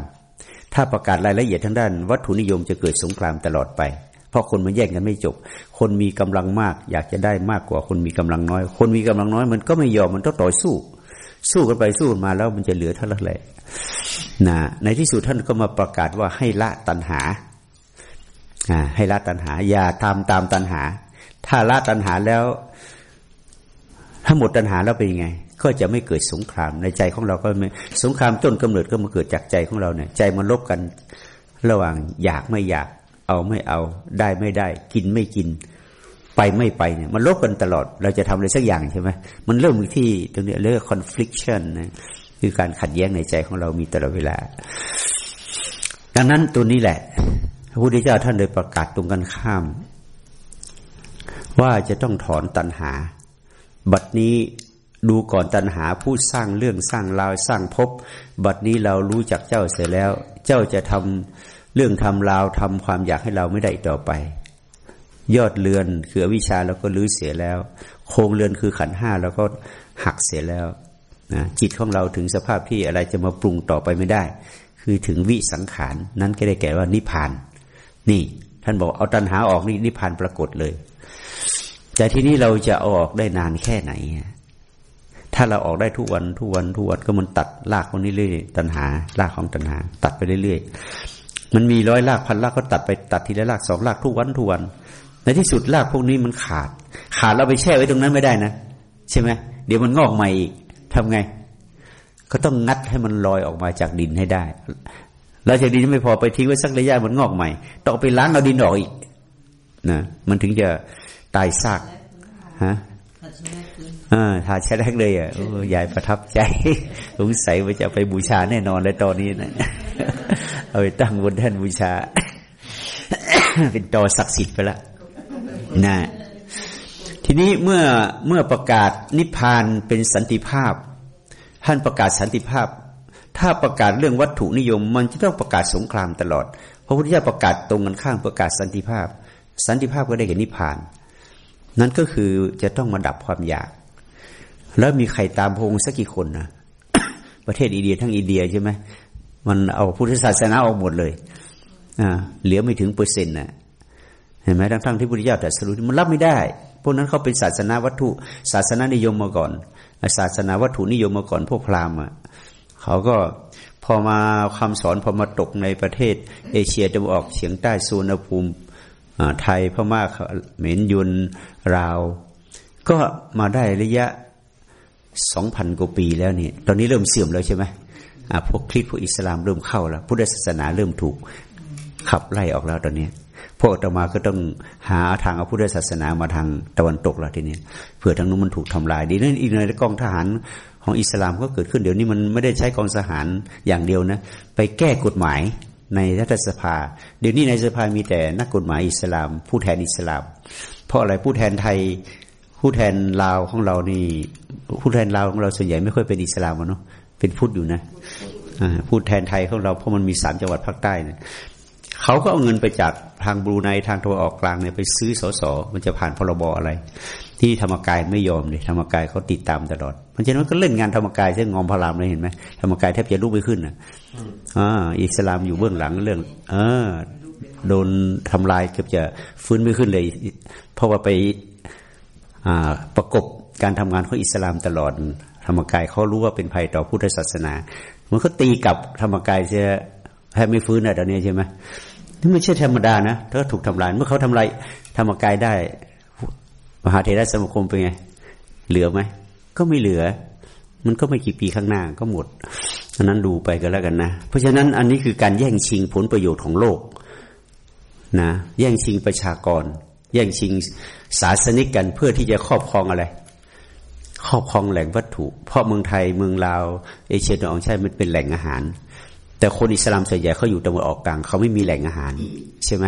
ถ้าประกาศรายละเอียดทางด้าน วัตถุนิยมจะเกิดสงครามตลอดไป เพราะคนมันแย่งกันไม่จบ คนมีกำลังมาก อยากจะได้มากกว่าคนมีกำลังน้อย คนมีกำลังน้อยมันก็ไม่ยอมมันต้องต่อสู้ สู้กันไปสู้มาแล้วมันจะเหลือเท่าไหร่นะในที่สุดท่านก็มาประกาศว่าให้ละตัณหาให้ละตัณหา อย่าทำตามตัณหา ถ้าละตัณหาแล้ว ถ้าหมดตัณหาแล้วเป็นยังไง ก็จะไม่เกิดสงครามในใจของเราก็ไม่สงครามต้นกำเนิดก็มาเกิดจากใจของเราเนี่ย ใจมันลบกันระหว่างอยากไม่อยาก เอาไม่เอา ได้ไม่ได้ กินไม่กิน ไปไม่ไปเนี่ย มันลบกันตลอด เราจะทำอะไรสักอย่างใช่ไหมมันเริ่มที่ตรงนี้เรียก confliction นะคือการขัดแย้งในใจของเรามีตลอดเวลา ดังนั้นตัวนี้แหละพระพุทธเจ้าท่านเลยประกาศตรงกันข้าม ว่าจะต้องถอนตัณหา บัดนี้ ดูก่อนตัณหาผู้สร้างเรื่องสร้างราวสร้างภพบัดนี้เรารู้จักเจ้าเสร็จแล้ว เจ้าจะทำเรื่องทำราวทำความอยากให้เราไม่ได้ต่อไป ยอดเรือนคือวิชาเราก็ลื้อเสียแล้ว โครงเรือนคือขันห้าเราก็หักเสียแล้วนะจิตของเราถึงสภาพที่อะไรจะมาปรุงต่อไปไม่ได้ คือถึงวิสังขารนั้นก็ได้แก่ว่านิพาน นี่ท่านบอกเอาตัณหาออกนี่นิพพานปรากฏเลย แต่ที่นี้เราจะออกได้นานแค่ไหน ถ้าเราออกได้ทุกวันทุกวันทุกวันก็มันตัดรากของนี้เรื่อยตัณหารากของตัณหา ตัดไปเรื่อยๆมันมีร้อยรากพันรากก็ตัดไปตัดทีละรากสองรากทุกวันทุกวัน ในที่สุดรากพวกนี้มันขาด ขาดเราไปแช่ไว้ตรงนั้นไม่ได้นะใช่ไหมเดี๋ยวมันงอกใหม่อีกทำไง ก็ต้องงัดให้มันลอยออกมาจากดินให้ได้แล้วจากดินไม่พอไปทิ้งไว้สักระยะมันงอกใหม่ต้องไปล้างเอาดินออกอีกนะมันถึงจะตายซากฮะ อ่าทาใช้แรกเลยอะยายประทับใจสงสัยว่าจะไปบูชาแน่นอนเลยตอนนี้นะเอาไปตั้งบนแท่นบูชา เป็นตอศักดิ์สิทธิ์ไปละนะทีนี้เมื่อเมื่อประกาศนิพพานเป็นสันติภาพ ท่านประกาศสันติภาพ ถ้าประกาศเรื่องวัตถุนิยม มันจะต้องประกาศสงครามตลอดพระพุทธเจ้าประกาศตรงกันข้างประกาศสันติภาพ สันติภาพก็ได้แก่นิพพาน นั่นก็คือจะต้องมาดับความอยาก แล้วมีใครตามพระองค์สักกี่คนนะประเทศอินเดียทั้งอินเดียใช่ไหมมันเอาพุทธศาสนาออกหมดเลยอ่าเหลือไม่ถึงเปอร์เซ็นต์นะเห็นไหมทั้งๆที่พุทธเจ้าแต่สรุปมันรับไม่ได้พวกนั้นเขาเป็นศาสนาวัตถุ ศาสนานิยมมาก่อน ศาสนาวัตถุนิยมมาก่อนพวกพราหมณ์เขาก็พอมาคำสอนพอมาตกในประเทศ เอเชียตะวันออกเฉียงใต้โซนภูมิ ไทยพม่าเหม็นยุนราว ก็มาได้ระยะสองพันกว่าปีแล้วนี่ ตอนนี้เริ่มเสื่อมแล้วใช่ไหมพวกคริสต์พวกอิสลามเริ่มเข้าแล้วพุทธศาสนาเริ่มถูกขับไล่ออกแล้วตอนนี้พวกต่อมาก็ต้องหาทางเอาพุทธศาสนามาทางตะวันตกแล้วทีนี้เผื่อทางนู้นมันถูกทำลายดีนั่นอีกในกองทหารของอิสลามก็เกิดขึ้นเดี๋ยวนี้มันไม่ได้ใช้กองทหารอย่างเดียวนะ ไปแก้กฎหมาย ในรัฐสภา เดี๋ยวนี้ในสภามีแต่นักกฎหมายอิสลาม ผู้แทนอิสลาม เพราะอะไรผู้แทนไทย ผู้แทนลาวของเรานี่ ผู้แทนลาวของเราส่วนใหญ่ไม่ค่อยเป็นอิสลามเนาะเป็นพุทธอยู่นะผู้แทนไทยของเราเพราะมันมีสามจังหวัดภาคใต้เนี่ยเขาก็เอาเงินไปจากทางบรูไนทางตะวันออกกลางเนี่ยไปซื้อสสมันจะผ่านพรบอะไร ที่ธรรมกายไม่ยอมเลยธรรมกายเขาติดตามตลอด เพราะฉะนั้นก็เล่นงานธรรมกายเช่นงอมพระรามเลยเห็นไหมธรรมกายแทบจะลุกไม่ขึ้นอะอ่าอิสลามอยู่เบื้องหลังเรื่อง เออ โดนทำลายเกือบจะฟื้นไม่ขึ้นเลย เพราะว่าไปประกบการทำงานของอิสลามตลอด ธรรมกายเขารู้ว่าเป็นภัยต่อพุทธศาสนา มันก็ตีกับธรรมกายเสียแทบไม่ฟื้นอะตอนนี้ใช่ไหมนี่ไม่ใช่ธรรมดานะถ้าถูกทำลายเมื่อเขาทำลายธรรมกายได้ มหาเทรสมาคมเป็นไง เหลือไหม ก็ไม่เหลือ มันก็ไม่กี่ปีข้างหน้าก็หมดดังนั้นดูไปก็แล้วกันนะ เพราะฉะนั้นอันนี้คือการแย่งชิงผลประโยชน์ของโลกนะแย่งชิงประชากร แย่งชิงศาสนิกกันเพื่อที่จะครอบครองอะไร ครอบครองแหล่งวัตถุ เพราะเมืองไทยเมืองลาวเอเชียตะวันออกใช่มันเป็นแหล่งอาหาร แต่คนอิสลามส่วนใหญ่เขาอยู่ตะวันออกกลางเขาไม่มีแหล่งอาหาร ใช่ไหม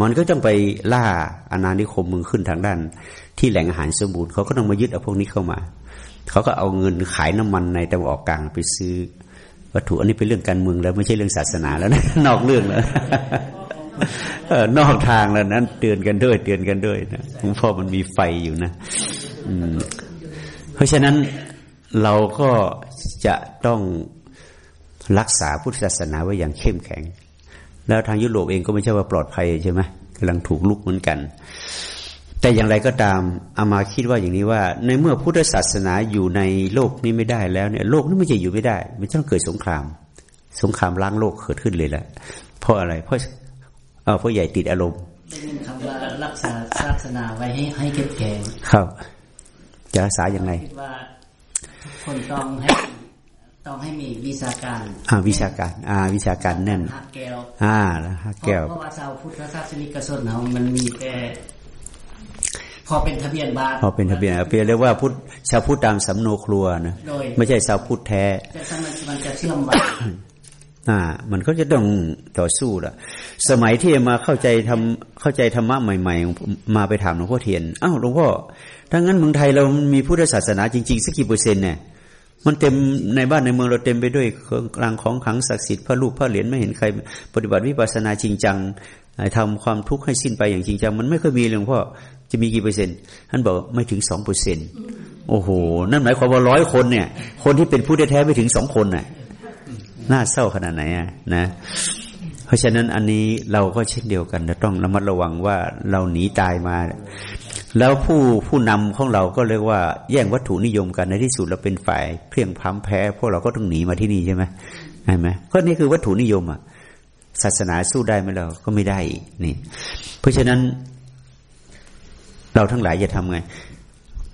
มันก็ต้องไปล่าอาณานิคมมึงขึ้นทางด้าน ที่แหล่งอาหารสมบูรณ์เขาก็ต้องมายึดเอาพวกนี้เข้ามา เขาก็เอาเงินขายน้ำมันในตะวันออกกลางไปซื้อ วัตถุอันนี้เป็นเรื่องการเมืองแล้ว ไม่ใช่เรื่องศาสนาแล้วนะนอกเรื่องแล้วนอกทางแล้วนั้น เตือนกันด้วย เตือนกันด้วยนะเพราะมันมีไฟอยู่นะเพราะฉะนั้นเราก็จะต้องรักษาพุทธศาสนาไว้อย่างเข้มแข็ง แล้วทางยุโรปเองก็ไม่ใช่ว่าปลอดภัยใช่ไหมกำลังถูกลุกเหมือนกัน แต่อย่างไรก็ตามอามาคิดว่าอย่างนี้ว่า ในเมื่อพุทธศาสนาอยู่ในโลกนี้ไม่ได้แล้วเนี่ยโลกนี้ไม่จะอยู่ไม่ได้ มันต้องเกิดสงคราม สงครามล้างโลกเกิดขึ้นเลยแหละเพราะอะไรเพราะเออเพราะใหญ่ติดอารมณ์ได้ยินคำว่ารักษาศาสนาไว้ให้ให้เข้มแข็งครับ จะรักษาอย่างไรว่าคนต้องให้ต้องให้มีวิชาการ อ่าวิชาการ อ่า วิชาการแน่นหักแก้วอ่าหักแก้วเพราะว่าชาวพุทธศาสนิกชนเรามันมีแต่ พอเป็นทะเบียนบ้านพอเป็นทะเบียนเปียเรียกว่าพุทธชาวพุทธตามสำโนครัวนะไม่ใช่ชาวพุทธแท้แต่ถ้ามันมันจะเชื่อมว่าอ่า มันก็จะต้องต่อสู้ละสมัยที่มาเข้าใจทำเข้าใจธรรมะใหม่ ๆ มาไปถามหลวงพ่อเทียนอ้าวหลวงพ่อถ้างั้นเมืองไทยเรามีพุทธศาสนาจริงๆสักกี่เปอร์เซ็นต์เนี่ยมันเต็มในบ้านในเมืองเราเต็มไปด้วยเครื่องกลางของขังศักดิ์สิทธิ์พระลูกพระเหรียญไม่เห็นใคร ปฏิบัติวิปัสสนาจริงจัง ทำความทุกข์ให้สิ้นไปอย่างจริงจังมันไม่เคยมีหลวงพ่อจะมีกี่เปอร์เซ็นต์ท่านบอกไม่ถึงสองเปอร์เซ็นต์โอ้โห นั่นหมายความว่าร้อยคนเนี่ย คนที่เป็นผู้แท้ไม่ถึงสองคนน่ะน่าเศร้าขนาดไหนอะนะ เพราะฉะนั้นอันนี้เราก็เช่นเดียวกันต้องระมัดระวังว่าเราหนีตายมา แล้วผู้ผู้นำของเราก็เรียกว่า แย่งวัตถุนิยมกันในที่สุดเราเป็นฝ่ายเพียงพำแพ้พวกเราก็ต้องหนีมาที่นี่ใช่ไหมใช่ไหมก็นี่คือวัตถุนิยมอะ ศาสนาสู้ได้ไหมเราก็ไม่ได้นี่ เพราะฉะนั้น เราทั้งหลายจะทำไง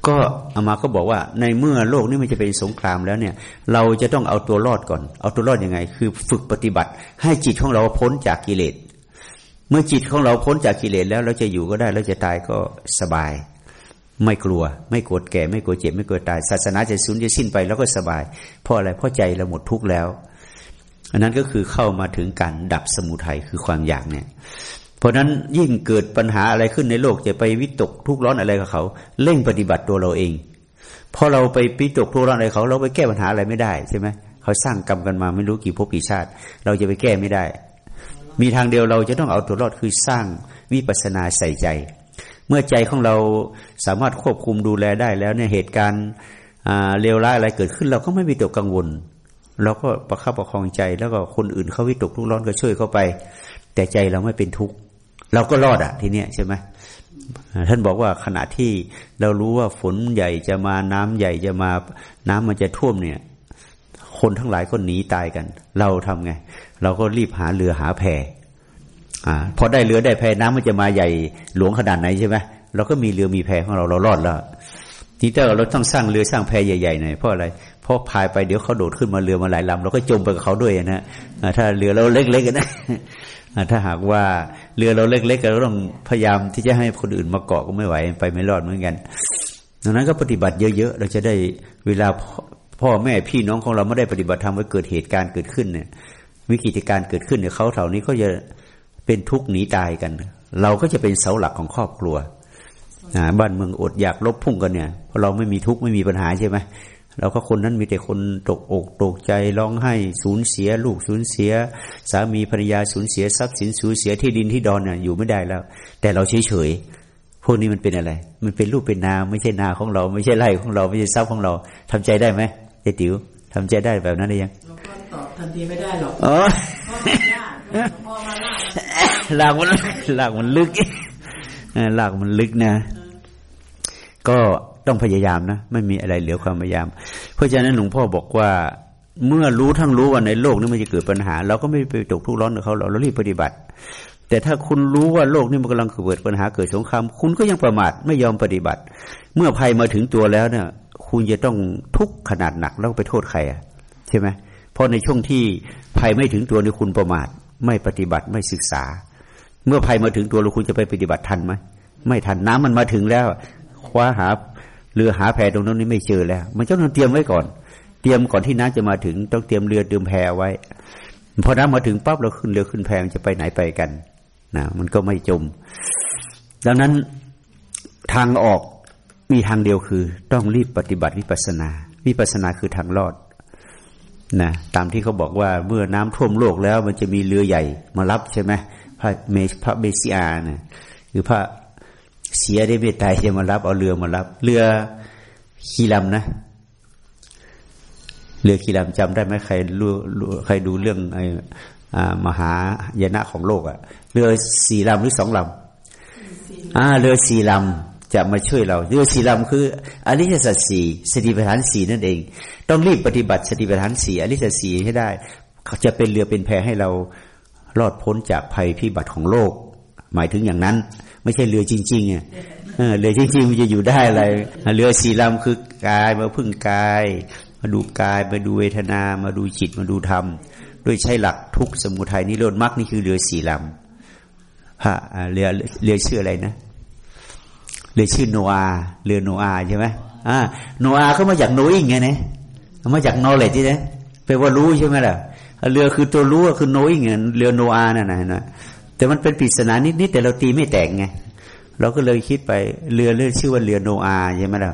ก็อามาก็บอกว่า ในเมื่อโลกนี้มันจะเป็นสงครามแล้วเนี่ย เราจะต้องเอาตัวรอดก่อน เอาตัวรอดอยังไง คือฝึกปฏิบัติ ให้จิตของเราพ้นจากกิเลสเมื่อจิตของเราพ้นจากกิเลสแล้ว เราจะอยู่ก็ได้เราจะตายก็สบาย ไม่กลัว ไม่กลัวแก่ ไม่กลัวเจ็บ ไม่กลัวตาย ศาสนาจะสูญจะสิ้นไปแล้วก็สบาย เพราะอะไรเพราะใจเราหมดทุกข์แล้ว อันนั้นก็คือเข้ามาถึงการดับสมุทัยคือความอยากเนี่ย เพราะนั้นยิ่งเกิดปัญหาอะไรขึ้นในโลกจะไปวิตกทุกข์ร้อนอะไรกับเขา เร่งปฏิบัติตัวเราเองพอเราไปวิตกทุกข์ร้อนอะไรเขา เราไปแก้ปัญหาอะไรไม่ได้ใช่ไหมเขาสร้างกรรมกันมาไม่รู้กี่ภพกี่ชาติ เราจะไปแก้ไม่ได้ มีทางเดียวเราจะต้องเอาตัวรอดคือสร้างวิปัสนาใส่ใจ เมื่อใจของเราสามารถควบคุมดูแลได้แล้วเนี่ยเหตุการณ์เลวร้ายอะไรเกิดขึ้น เราก็ไม่มีตกกังวล เราก็ประคับประคองใจแล้วก็คนอื่นเขาวิตกทุกข์ร้อนก็ช่วยเข้าไป แต่ใจเราไม่เป็นทุกข์เราก็รอดอะทีเนี้ยใช่ไหมท่านบอกว่าขณะที่เรารู้ว่าฝนใหญ่จะมาน้ำใหญ่จะมา น้ำมันจะท่วมเนี่ย คนทั้งหลายก็หนีตายกัน เราทำไง เราก็รีบหาเรือหาแพอ่าพอได้เรือได้แพน้ำมันจะมาใหญ่หลวงขนาดไหนใช่ไหมเราก็มีเรือมีแพของเราเรารอดแล้วนี่ถ้เราต้องสร้างเรือสร้างแพใหญ่ๆหน่อยเพราะอะไร เพราะพายไปเดี๋ยวเขาโดดขึ้นมาเรือมาหลายลำเราก็จมไปกับเขาด้วยนะถ้าเรือเราเล็กๆนะถ้าหากว่าเรือเราเล็กๆเราต้องพยายามที่จะให้คนอื่นมาเกาะก็ไม่ไหวไปไม่รอดเหมือนกันดังนั้นก็ปฏิบัติเยอะๆเราจะได้เวลาพ่อแม่พี่น้องของเราไม่ได้ปฏิบัติธรรมไว้เกิดเหตุการณ์เกิดขึ้นเนี่ย วิกฤตการณ์เกิดขึ้นเนี่ยเขาเท่านี้ก็จะเป็นทุกข์หนีตายกัน เราก็จะเป็นเสาหลักของครอบครัวบ้านเมืองอดอยากลบพุ่งกันเนี่ยเพราะเราไม่มีทุกข์ไม่มีปัญหาใช่ไหม เราก็คนนั้นมีแต่คนตกอกตกใจร้องไห้สูญเสีย ลูกสูญเสีย สามีภรรยาสูญเสียทรัพย์สินสูญเสียที่ดินที่ดอนเนี่ยอยู่ไม่ได้แล้ว แต่เราเฉยเฉยพวกนี้มันเป็นอะไร มันเป็นรูปเป็นนาไม่ใช่นาของเรา ไม่ใช่ไร่ของเราไม่ใช่ทรัพย์ของเราทำใจได้ไหมเจติ๋วทำใจได้แบบนั้นได้ยังตอบทันทีไม่ได้หรอกอ๋อพ่อมาลากมันลากมันลึกลากมันลึกนะ ก็ ต้องพยายามนะไม่มีอะไรเหลือความพยายาม เพราะฉะนั้นหลวงพ่อบอกว่า เมื่อรู้ทั้งรู้ว่าในโลกนี้มันจะเกิดปัญหา เราก็ไม่ไปตกทุกข์ร้อนกับเขาเราเรารีบปฏิบัติ แต่ถ้าคุณรู้ว่าโลกนี้มันกำลังเกิดปัญหาเกิดสงครามคุณก็ยังประมาทไม่ยอมปฏิบัติ เมื่อภัยมาถึงตัวแล้วเนี่ยคุณจะต้องทุกข์ขนาดหนักแล้วไปโทษใครอะใช่ไหมเพราะในช่วงที่ภัยไม่ถึงตัวนี่คุณประมาทไม่ปฏิบัติไม่ศึกษา เมื่อภัยมาถึงตัวเราคุณจะไปปฏิบัติทันไหมไม่ทันน้ำมันมาถึงแล้วคว้าหา เรือหาแพตรงนั้นนี่ไม่เจอแล้ว มันต้องเตรียมไว้ก่อน เตรียมก่อนที่น้ำจะมาถึง ต้องเตรียมเรือเตรียมแพไว้พอน้ำมาถึงปั๊บเราขึ้นเรือขึ้นแพจะไปไหนไปกันนะมันก็ไม่จม ดังนั้นทางออกมีทางเดียวคือ ต้องรีบปฏิบัติวิปัสนา วิปัสนาคือทางรอดนะตามที่เขาบอกว่าเมื่อน้ำท่วมโลกแล้ว มันจะมีเรือใหญ่มารับใช่ไหมพระเมพระเมสิอานะคือพระ เสียได้ไม่ตายจะมารับ เอาเรือมารับ เรือขีลำนะ เรือขีลำจำได้ไหมใครรู้ใครดูเรื่องไอ้มหายนะของโลกอะ่ะ เรือสี่ลำหรือสองลำอ่า เรือสี่ลำจะมาช่วยเรา เรือสี่ลำคืออริยสัจสี่สติปัฏฐานสี่นั่นเอง ต้องรีบปฏิบัติสติปัฏฐานสี่อริยสัจสี่ให้ได้ เขาจะเป็นเรือเป็นแพให้เรารอดพ้นจากภัยพิบัติของโลก หมายถึงอย่างนั้น ไม่ใช่เรือจริง ๆอะเรือจริงๆมันจะอยู่ได้อะไรเรือสีลำคือกายมาพึ่งกาย มาดูกายมาดูเวทนา มาดูจิตมาดูธรรมด้วยใช้หลักทุกสมุทัยนิโรธมรรคนี่คือเรือสีลำพระเรือเรือชื่ออะไรนะเรือชื่อโนอาเรือโนอาใช่ไหมอ่าโนอาเขามาจากโนอิงไงเนี่ยมาจากโนเลที่นะแปลว่ารู้ใช่ไหมล่ะเรือคือตัวรู้คือโนอิงเรือโนอานั่นนะ แต่มันเป็นปริศนานิดๆแต่เราตีไม่แตกไงเราก็เลยคิดไปเรือเรื่องชื่อว่าเรือโนอาใช่ไหมล่ะ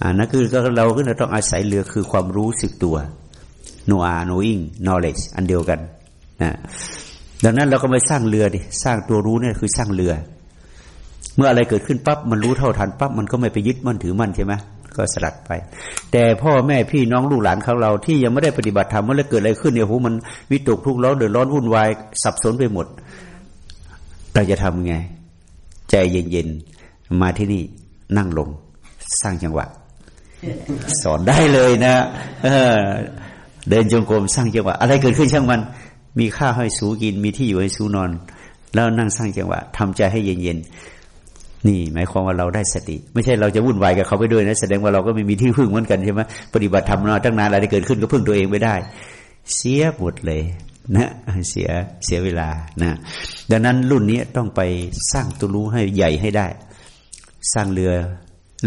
อ่านั่นคือเราก็ต้องอาศัยเรือคือความรู้สึกตัวโนอาโนอิง knowledge อันเดียวกันนะดังนั้นเราก็ไม่สร้างเรือดิสร้างตัวรู้เนี่ยคือสร้างเรือ เมื่ออะไรเกิดขึ้นปั๊บมันรู้เท่าทันปั๊บมันก็ไม่ไปยึดมั่นถือมั่นใช่ไหมก็สลัดไป แต่พ่อแม่พี่น้องลูกหลานของเราที่ยังไม่ได้ปฏิบัติธรรมเมื่อเกิดอะไรขึ้นเนี่ยโหมันวิตกทุกข์ร้อนเดือดร้อนวุ่นวายสับสนไปหมด เราจะทำไง ใจเย็นๆ มาที่นี่นั่งลง สร้างจังหวะ สอนได้เลยนะเดินจงกรมสร้างจังหวะ อะไรเกิดขึ้นช่างมัน มีข้าวให้สูกิน มีที่อยู่ให้สูนอน แล้วนั่งสร้างจังหวะทำใจให้เย็นๆ นี่ หมายความว่าเราได้สติ ไม่ใช่เราจะวุ่นวายกับเขาไปด้วยนะ แสดงว่าเราก็ไม่มีที่พึ่งเหมือนกันใช่ไหมปฏิบัติธรรมมาตั้งนานอะไรเกิดขึ้นก็พึ่งตัวเองไม่ได้ เสียหมดเลย นะเสียเสียเวลานะดังนั้นรุ่นนี้ต้องไปสร้างตัวรู้ให้ใหญ่ให้ได้ สร้างเรือ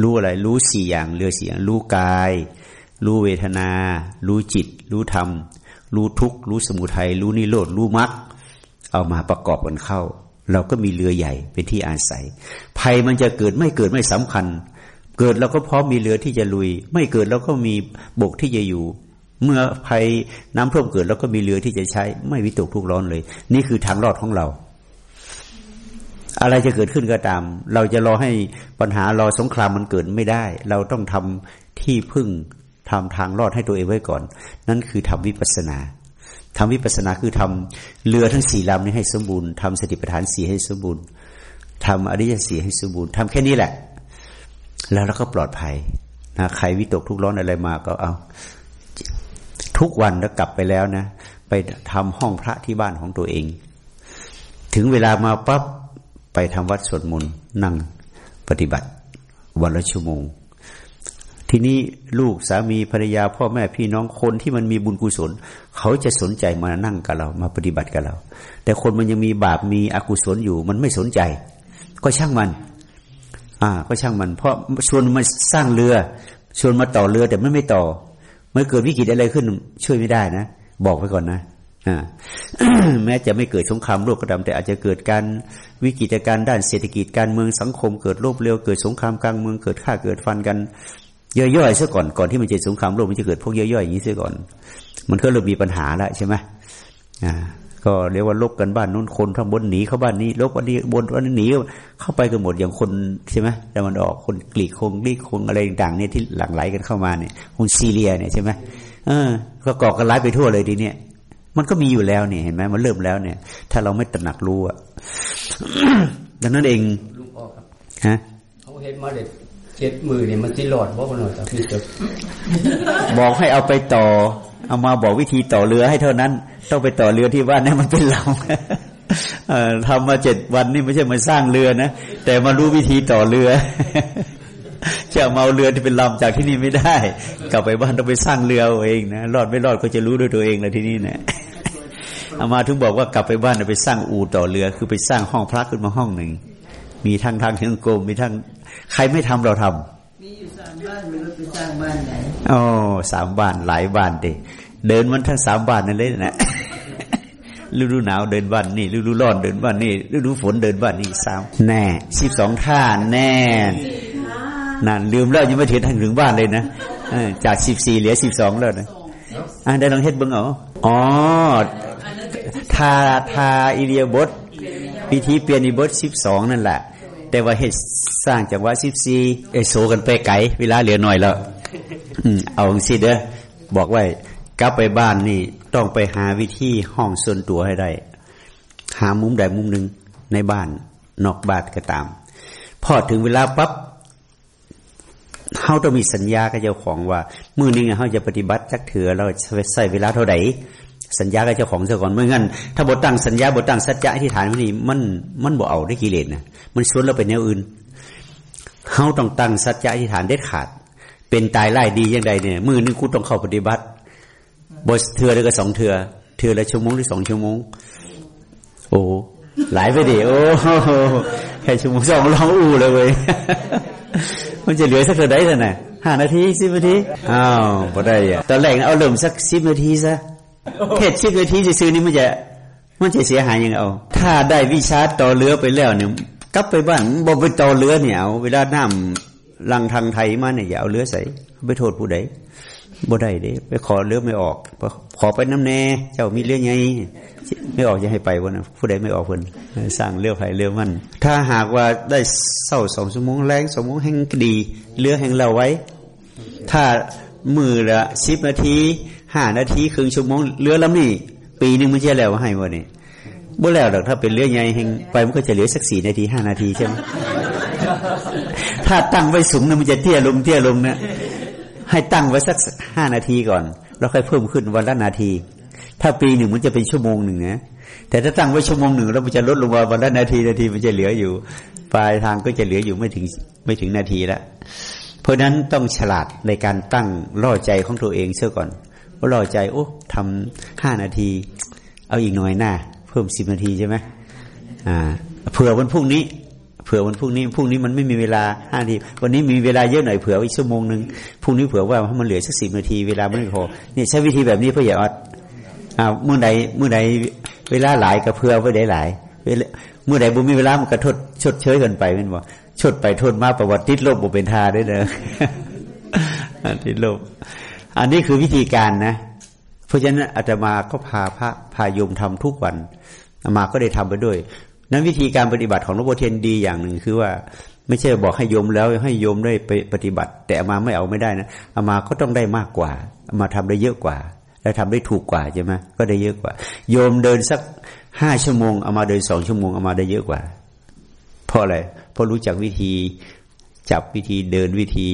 รู้อะไร รู้สี่อย่างเรือสี่อย่างรู้กาย รู้เวทนา รู้จิต รู้ธรรม รู้ทุกข์รู้สมุทัยรู้นิโรธรู้มรรคเอามาประกอบกันเข้า เราก็มีเรือใหญ่เป็นที่อาศัย ภัยมันจะเกิดไม่เกิดไม่สำคัญ เกิดเราก็พร้อมมีเรือที่จะลุย ไม่เกิดเราก็มีบกที่จะอยู่ เมื่อภัยน้ำท่วมเกิดแล้วก็มีเรือที่จะใช้ไม่วิตกทุกร้อนเลย นี่คือทางรอดของเรา อะไรจะเกิดขึ้นก็ตาม เราจะรอให้ปัญหารอสงครามมันเกิดไม่ได้ เราต้องทำที่พึ่งทำทางรอดให้ตัวเองไว้ก่อน นั่นคือทำวิปัสนาทำวิปัสนาคือทำเรือทั้งสี่ลำนี้ให้สมบูรณ์ทำสติปัฏฐานสี่ให้สมบูรณ์ทำอริยสีให้สมบูรณ์ทำแค่นี้แหละ แล้วเราก็ปลอดภัยนะใครวิตกทุกร้อนอะไรมาก็เอา ทุกวันแล้วกลับไปแล้วนะ ไปทำห้องพระที่บ้านของตัวเอง ถึงเวลามาปั๊บไปทำวัดสวดมนต์นั่งปฏิบัติ วันละชั่วโมง ทีนี้ลูกสามีภรรยาพ่อแม่พี่น้องคนที่มันมีบุญกุศล เขาจะสนใจมานั่งกับเรามาปฏิบัติกับเรา แต่คนมันยังมีบาปมีอกุศลอยู่ มันไม่สนใจ ก็ช่างมัน อ่า ก็ช่างมัน เพราะชวนมาสร้างเรือชวนมาต่อเรือแต่ไม่ไม่ต่อ มื่อเกิดวิกฤตอะไรขึ้น ช่วยไม่ได้นะ บอกไว้ก่อนนะแม้จะไม่เกิดสงครามโลกกระดำแต่อาจจะเกิดการวิกฤตการณ์ด้านเศรษฐกิจการเมืองสังคมเกิดโลภเร็วเกิดสงครามกลางเมืองเกิดฆ่าเกิดฟันกันย่อยๆซะก่อนก่อนที่มันจะสงครามโลกมันจะเกิดพวกย่อยๆอย่างนี้ซะก่อน มันก็เริ่มมีปัญหาแล้วใช่ไหมอ่า ก็เรียกว่าลบกันบ้านนู้นคนทั้งบนหนีเข้าบ้านนี้ลบวันนี้บนวันนี้หนีเข้าไปกันหมดอย่างคนใช่ไหมแต่มันออกคนกรีกคงกรีกคงอะไรต่างๆเนี่ยที่หลั่งไหลกันเข้ามาเนี่ยคนซีเรียเนี่ยใช่ไหมเออ ก็ก่อกันร้ายไปทั่วเลยทีเนี้ยมันก็มีอยู่แล้วเนี่ยเห็นไหมมันเริ่มแล้วเนี่ย ถ้าเราไม่ตระหนักรู้อะดังนั้นเองลุงพ่อครับฮะเขาเห็นมาเด็ดเจ็ดมือเนี่ยมันติหลอดว่ามันหน่อยแต่พี่จะบอกให้เอาไปต่อ เอามาบอกวิธีต่อเรือให้เท่านั้น ต้องไปต่อเรือที่บ้านนี่มันเป็นลำทำมาเจ็ดวันนี่ไม่ใช่มาสร้างเรือนะแต่มารู้วิธีต่อเรือจะมาเอาเรือที่เป็นลำจากที่นี่ไม่ได้ กลับไปบ้านต้องไปสร้างเรือเองนะรอดไม่รอดก็จะรู้ด้วยตัวเองแล้วที่นี่นะเอามาถึงบอกว่ากลับไปบ้านไปสร้างอู่ต่อเรือ คือไปสร้างห้องพระขึ้นมาห้องหนึ่งมีทั้งทางเชียงกรมมีทั้งใครไม่ทำเราทำมีอยู่สามบ้านไม่รู้ไปสร้างบ้านไหนอ๋อสามบ้านหลายบ้านดิ เดินมันทั้งสามบ้านนั่นเลยนะฤดูหนาวเดินบ้านนี่ฤดูร้อนเดินบ้านนี่ฤดูฝนเดินบ้านนี่สามแน่สิบสองท่าแน่นั่นลืมแล้วยังไม่ถึงถึงบ้านเลยนะจากสิบสี่เหลือสิบสองแล้วนะอ่าได้ลองเฮ็ดเบิ้งเอาอ๋อทาทาอิเลียบทพิธีเปลี่ยนอิบทสิบสองนั่นแหละ แต่ว่าเฮ็ดสร้างจากว่าสิบสี่เอโซกันไปไกลเวลาเหลือหน่อยแล้วเอาสิเด้อบอกไว้ กลับไปบ้านนี่ต้องไปหาวิธีห้องส่วนตัวให้ได้ หามุมใดมุมหนึ่งในบ้าน นอกบ้านก็ตาม พอถึงเวลาปั๊บเขาต้องมีสัญญากับเจ้าของว่ามือนึงเขาจะปฏิบัติจักเถือเราใส่เวลาเท่าไหร่สัญญากับเจ้าของเสียก่อนเมื่องั้นถ้าบทตั้งสัญญาบทตั้งสัจจะที่ฐานวันนี้มันมันบ่เอาได้กิเลสนะมันชวนเราไปแนวอื่นเขาต้องตั้งสัจจะที่ฐานเด็ดขาด เป็นตายไล่ดียังไงเนี่ยมือนึงกูต้องเข้าปฏิบัติ บทเถือแล้วก็สองเถือเถือละชั่วโมงหรือสองชั่วโมง โอ้หลายไปดิโอ้แค่ชั่วโมงสองร้องอู้เลยเว้ยมันจะเหลือสักเท่าไหร่น่ะห้านาทีสิบนาทีอ้าวพอได้อะตอนแรกเอาเริ่มสักสิบนาทีซะเทศสิบนาทีจะซื้อนี่มันจะมันจะเสียหายยังไงเอา ถ้าได้วิชาต่อเรือไปแล้วเนี่ยกลับไปบ้านบอกไปต่อเรือเนี่ยเอาเวลาน้ำลังทางไทยมาเนี่ยอย่าเอาเรือใส่ไปโทษผู้ใด บ่ได้เด้ไปขอเรือไม่ออกขอไปน้ำแน่ เจ้ามีเรื่องไงไม่ออกจะให้ไปวันนะผู้ใดไม่ออกคนสร้างเรือไผ่เรือมัน ถ้าหากว่าได้เศร้าสองชั่วโมงแรงสองโมงแห่งดีเรือแห่งเราไว้ ถ้ามือละสิบนาทีห้านาทีครึ่งชั่วโมงเรือลำนี้ปีหนึ่งมันจะแล้วให้วันนี้บ่แล้วหรอกถ้าเป็นเรือใหญ่แห่งไปมันก็จะเหลือสักสี่นาทีห้านาทีใช่ไหมถ้าตั้งไว้สูงนะมันจะเตี้ยลงเตี้ยลงนะ ให้ตั้งไว้สักห้านาทีก่อน แล้วค่อยเพิ่มขึ้นวันละนาที ถ้าปีหนึ่งมันจะเป็นชั่วโมงหนึ่งนะแต่ถ้าตั้งไว้ชั่วโมงหนึ่งแล้วมันจะลดลงมาวันละนาทีนาทีมันจะเหลืออยู่ ปลายทางก็จะเหลืออยู่ไม่ถึงไม่ถึงนาทีละเพราะนั้นต้องฉลาดในการตั้งล่อใจของตัวเองเชื่อก่อนว่าล่อใจโอ้ทำห้านาที เอาอีกหน่อยหน้าเพิ่มสิบนาทีใช่ไหมอ่าเผื่อวันพรุ่งนี้ เผื่อวันพรุ่งนี้พรุ่งนี้มันไม่มีเวลาห้านาทีวันนี้มีเวลาเยอะหน่อยเผื่ออีกชั่วโมงหนึ่งพรุ่งนี้เผื่อว่ามันเหลือสักสิบนาทีเวลาไม่พอเนี่ยใช้วิธีแบบนี้เพื่ออย่าอดอ่าเมื่อใดเมื่อใดเวลาหลายก็เพื่อไว้ได้หลายเมื่อใดบุมีเวลามันกระทดชดเชยกันไปมันบอกชดไปทนมาประวัติติดลบบุเป็นทาได้เลยติดลบอันนี้คือวิธีการนะ เพราะฉะนั้นอาตมาก็พาพระพาโยมทำทุกวันอามาก็ได้ทำไปด้วย นั้นวิธีการปฏิบัติของหลวงพ่อเทียนดีอย่างหนึ่งคือว่าไม่ใช่บอกให้โยมแล้วให้โยมได้ไปปฏิบัติ แต่อามาไม่เอาไม่ได้นะอามาก็ต้องได้มากกว่าอามาทำได้เยอะกว่า และทำได้ถูกกว่าใช่ไหมก็ได้เยอะกว่า โยมเดินสักห้าชั่วโมงอามาเดินสองชั่วโมงอามาได้เยอะกว่าเพราะอะไรเพราะรู้จักวิธีจับวิธีเดินวิธี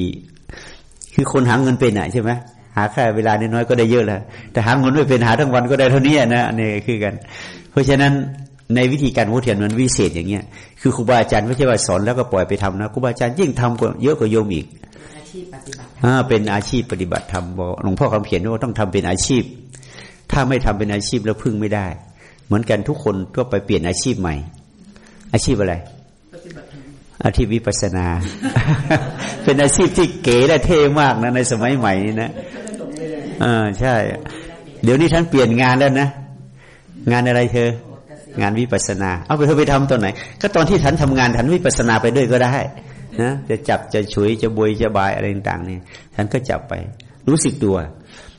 คือคนหาเงินเป็นอะใช่ไหมหาแค่เวลาน้อยๆก็ได้เยอะแล้วแต่หาเงินไม่เป็นหาทั้งวันก็ได้เท่านี้นะอันนี้คือกัน เพราะฉะนั้น ในวิธีการพูดเทียนมันวิเศษอย่างเงี้ยคือครูบาอาจารย์ไม่ใช่ว่าสอนแล้วก็ปล่อยไปทำนะครูบาอาจารย์ยิ่งทำกว่าเยอะกว่าโยมอีกชีพปฏิบัติธรรมอ่าเป็นอาชีพปฏิบัติธรรมบอกหลวงพ่อคำเขียนว่าต้องทำเป็นอาชีพ ถ้าไม่ทำเป็นอาชีพแล้วพึ่งไม่ได้ เหมือนกันทุกคนก็ไปเปลี่ยนอาชีพใหม่ อาชีพอะไรปฏิบัติธรรมอาชีพวิปัสสนา เป็นอาชีพที่เก๋และเท่มากนะในสมัยใหม่นี้นะอ่าใช่ เดี๋ยวนี้ท่านเปลี่ยนงานแล้วนะงานอะไรเธอ งานวิปัสสนา เอาไปเธอไปทำตอนไหน ก็ตอนที่ท่านทำงานท่านวิปัสสนาไปด้วยก็ได้นะจะจับจะฉุยจะบวยจะบายอะไรต่างๆเนี่ยท่านก็จับไป รู้สึกตัว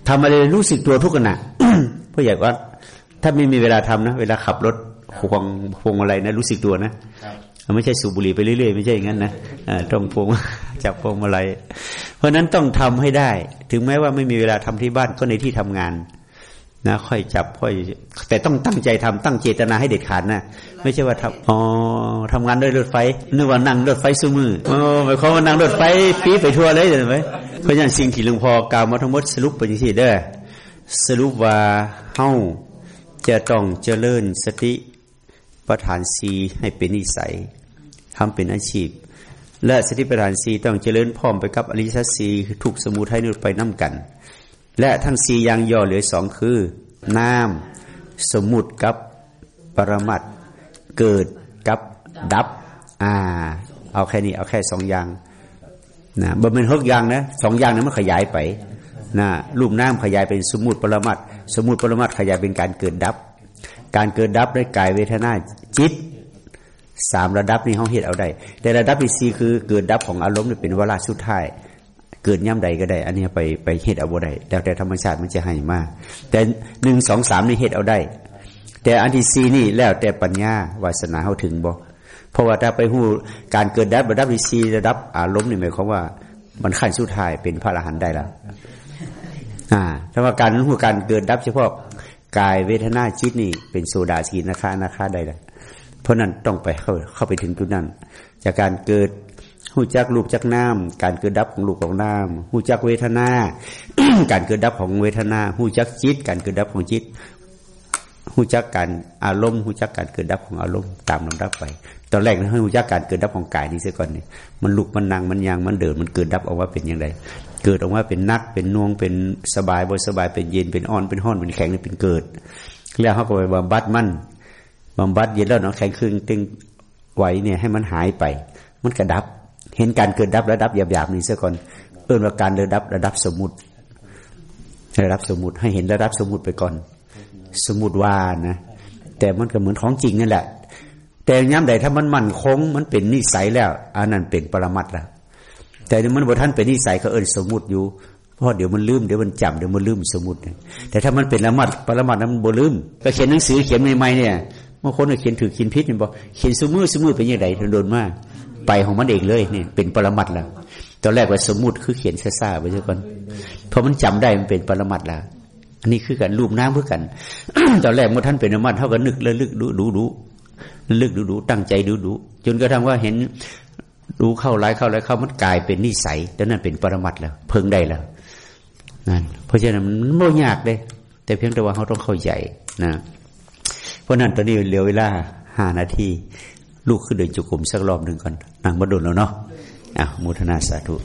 ทำอะไรรู้สึกตัวทุกขณะเพราะอยากว่าถ้าไม่มีเวลาทำนะ เวลาขับรถควงพวงอะไรนะ รู้สึกตัวนะไม่ใช่สูบบุหรี่ไปเรื่อยๆ ไม่ใช่อย่างนั้นนะอ่าต้องพวงจับพวงอะไร เพราะฉะนั้นต้องทำให้ได้ ถึงแม้ว่าไม่มีเวลาทำที่บ้านก็ในที่ทำงาน นะค่อยจับค่อย แต่ต้องตั้งใจทำตั้งเจตนาให้เด็ดขาดนะไม่ใช่ว่าทำอ๋อทำงานด้วยรถไฟนึกว่านั่งรถไฟสู้มืออ๋อหมายความว่านั่งรถไฟปีไปทั่วเลยเห็นไหมเพราะฉะนั้นสิ่งที่หลวงพ่อกล่าวมาทั้งหมดสรุปเป็นที่เด้อสรุปว่าเฮาจะต้องเจริญสติประฐานสีให้เป็นนิสัยทำเป็นอาชีพ และสติปัฏฐานสีต้องเจริญพร้อมไปกับอริยสัจสีคือทุกสมุทัยนิโรธไปน้ากัน และทั้งสี่อย่างย่อเหลือสองคือน้ำสมมุติกับปรมัตเกิดกับดับ อ่า เอาแค่นี้ เอาแค่สองอย่างนะบ่เป็นหกอย่างนะสองอย่างนั้นมันขยายไปนะรูปน้ำขยายเป็นสมมุติปรมัตสมมุติปรมัตขยายเป็นการเกิดดับ การเกิดดับด้กายเวทนาจิตสามระดับนี้เขาเห็นเอาได้ แต่ระดับที่สี่คือเกิดดับของอารมณ์นี่เป็นเวลาสุดท้าย เกิดย่ำใดก็ได้ อันนี้ไปไปเฮ็ดเอาบ่ได้แล้วแต่ธรรมชาติมันจะให้มาก แต่หนึ่งสองสามนี่เฮ็ดเอาได้ แต่อันที่สี่นี่แล้วแต่ปัญญาวาสนาเขาถึงบ่เพราะว่าถ้าไปหู้การเกิดดับระดับที่สี่ระดับอารมณ์นี่หมายความว่า มันขั้นสุดท้ายเป็นพระอรหันต์ได้แล้วอ่าถ้าว่าการหู้การเกิดดับเฉพาะกายเวทนาจิตนี่ เป็นโซดาสีนาคานาคาได้แล้วเพราะนั้นต้องไปเข้าเข้าไปถึงจุดนั้น จากการเกิด หูจักรูปจักน้ำการเกิดดับของรูปของน้ำหูจักเวทนา การเกิดดับของเวทนาหูจักจิต การเกิดดับของจิตหูจักการอารมณ์หูจักการเกิดดับของอารมณ์ตามลำดับไป ตอนแรกนะให้หูจักการเกิดดับของกายนี่เสียก่อนนี่มันลุกมันนั่งมันยางมันเดินมันเกิดดับออกมาเป็นอย่างไรเกิดออกมาเป็นนักเป็นน่วงเป็นสบายบ่สบายเป็นเย็นเป็นอ่อนเป็นห้อนเป็นแข็งเป็นเกิดแล้วเขาก็ไปบำบัดมันบำบัดเย็นแล้วเนาะแข็งขึงตึงไหวเนี่ยให้มันหายไป มันกระดับ เห็นการเกิดดับระดับหยาบๆนี่เสียก่อนเอื้อนว่าการระดับระดับสมมุติระดับสมมุติให้เห็นระดับสมมุติไปก่อน สมมุติว่านะ แต่มันก็เหมือนของจริงนั่นแหละ แต่ย้ำใดถ้ามันมั่นคง มันเป็นนิสัยแล้วอันนั้นเป็นปรมัตถ์แล้วแต่มันบท่านเป็นนิสัยก็เอินสมมุติอยู่เพราะเดี๋ยวมันลืมเดี๋ยวมันจำเดี๋ยวมันลืมสมมุติแต่ถ้ามันเป็นละมัดปรมัตถ์นั้นมันบ่ลืมก็เขียนหนังสือเขียนใหม่ๆเนี่ยบางคนเขียนถือเขียนพิษเนี่ยบอกเขียนสมือสมือเป็นยังไงโดนมาก ไปของมันเองเลยนี่เป็นปรมัตถ์แล้วตอนแรกว่าสมมุติคือเขียนซ่าๆไปเสียก่อนพอมันจำได้มันเป็นปรมัตถ์แล้วอันนี้คือการรูปน้ำเพื่อกัน ตอนแรกเมื่อท่านเป็นอมัตเท่ากับนึกแล้วลึกดูดูดูลึกดูดูตั้งใจดูดูจนกระทั่งว่าเห็นดูเข้าไล่เข้าไล่เข้ามันกลายเป็นนิสัยแล้วนั่นเป็นปรมัตถ์แล้ว เพิ่งได้แล้วนั่นเพราะฉะนั้นมันไม่ยากเลย แต่เพียงแต่ว่าเขาต้องเข้าใจนะ เพราะนั้นตอนนี้เหลือเวลาห้านาที ลูกขึ้นเดินจุกุมสักรอบหนึ่งก่อนนางมาดุลแล้วเนาะอะมุทนาสาธุ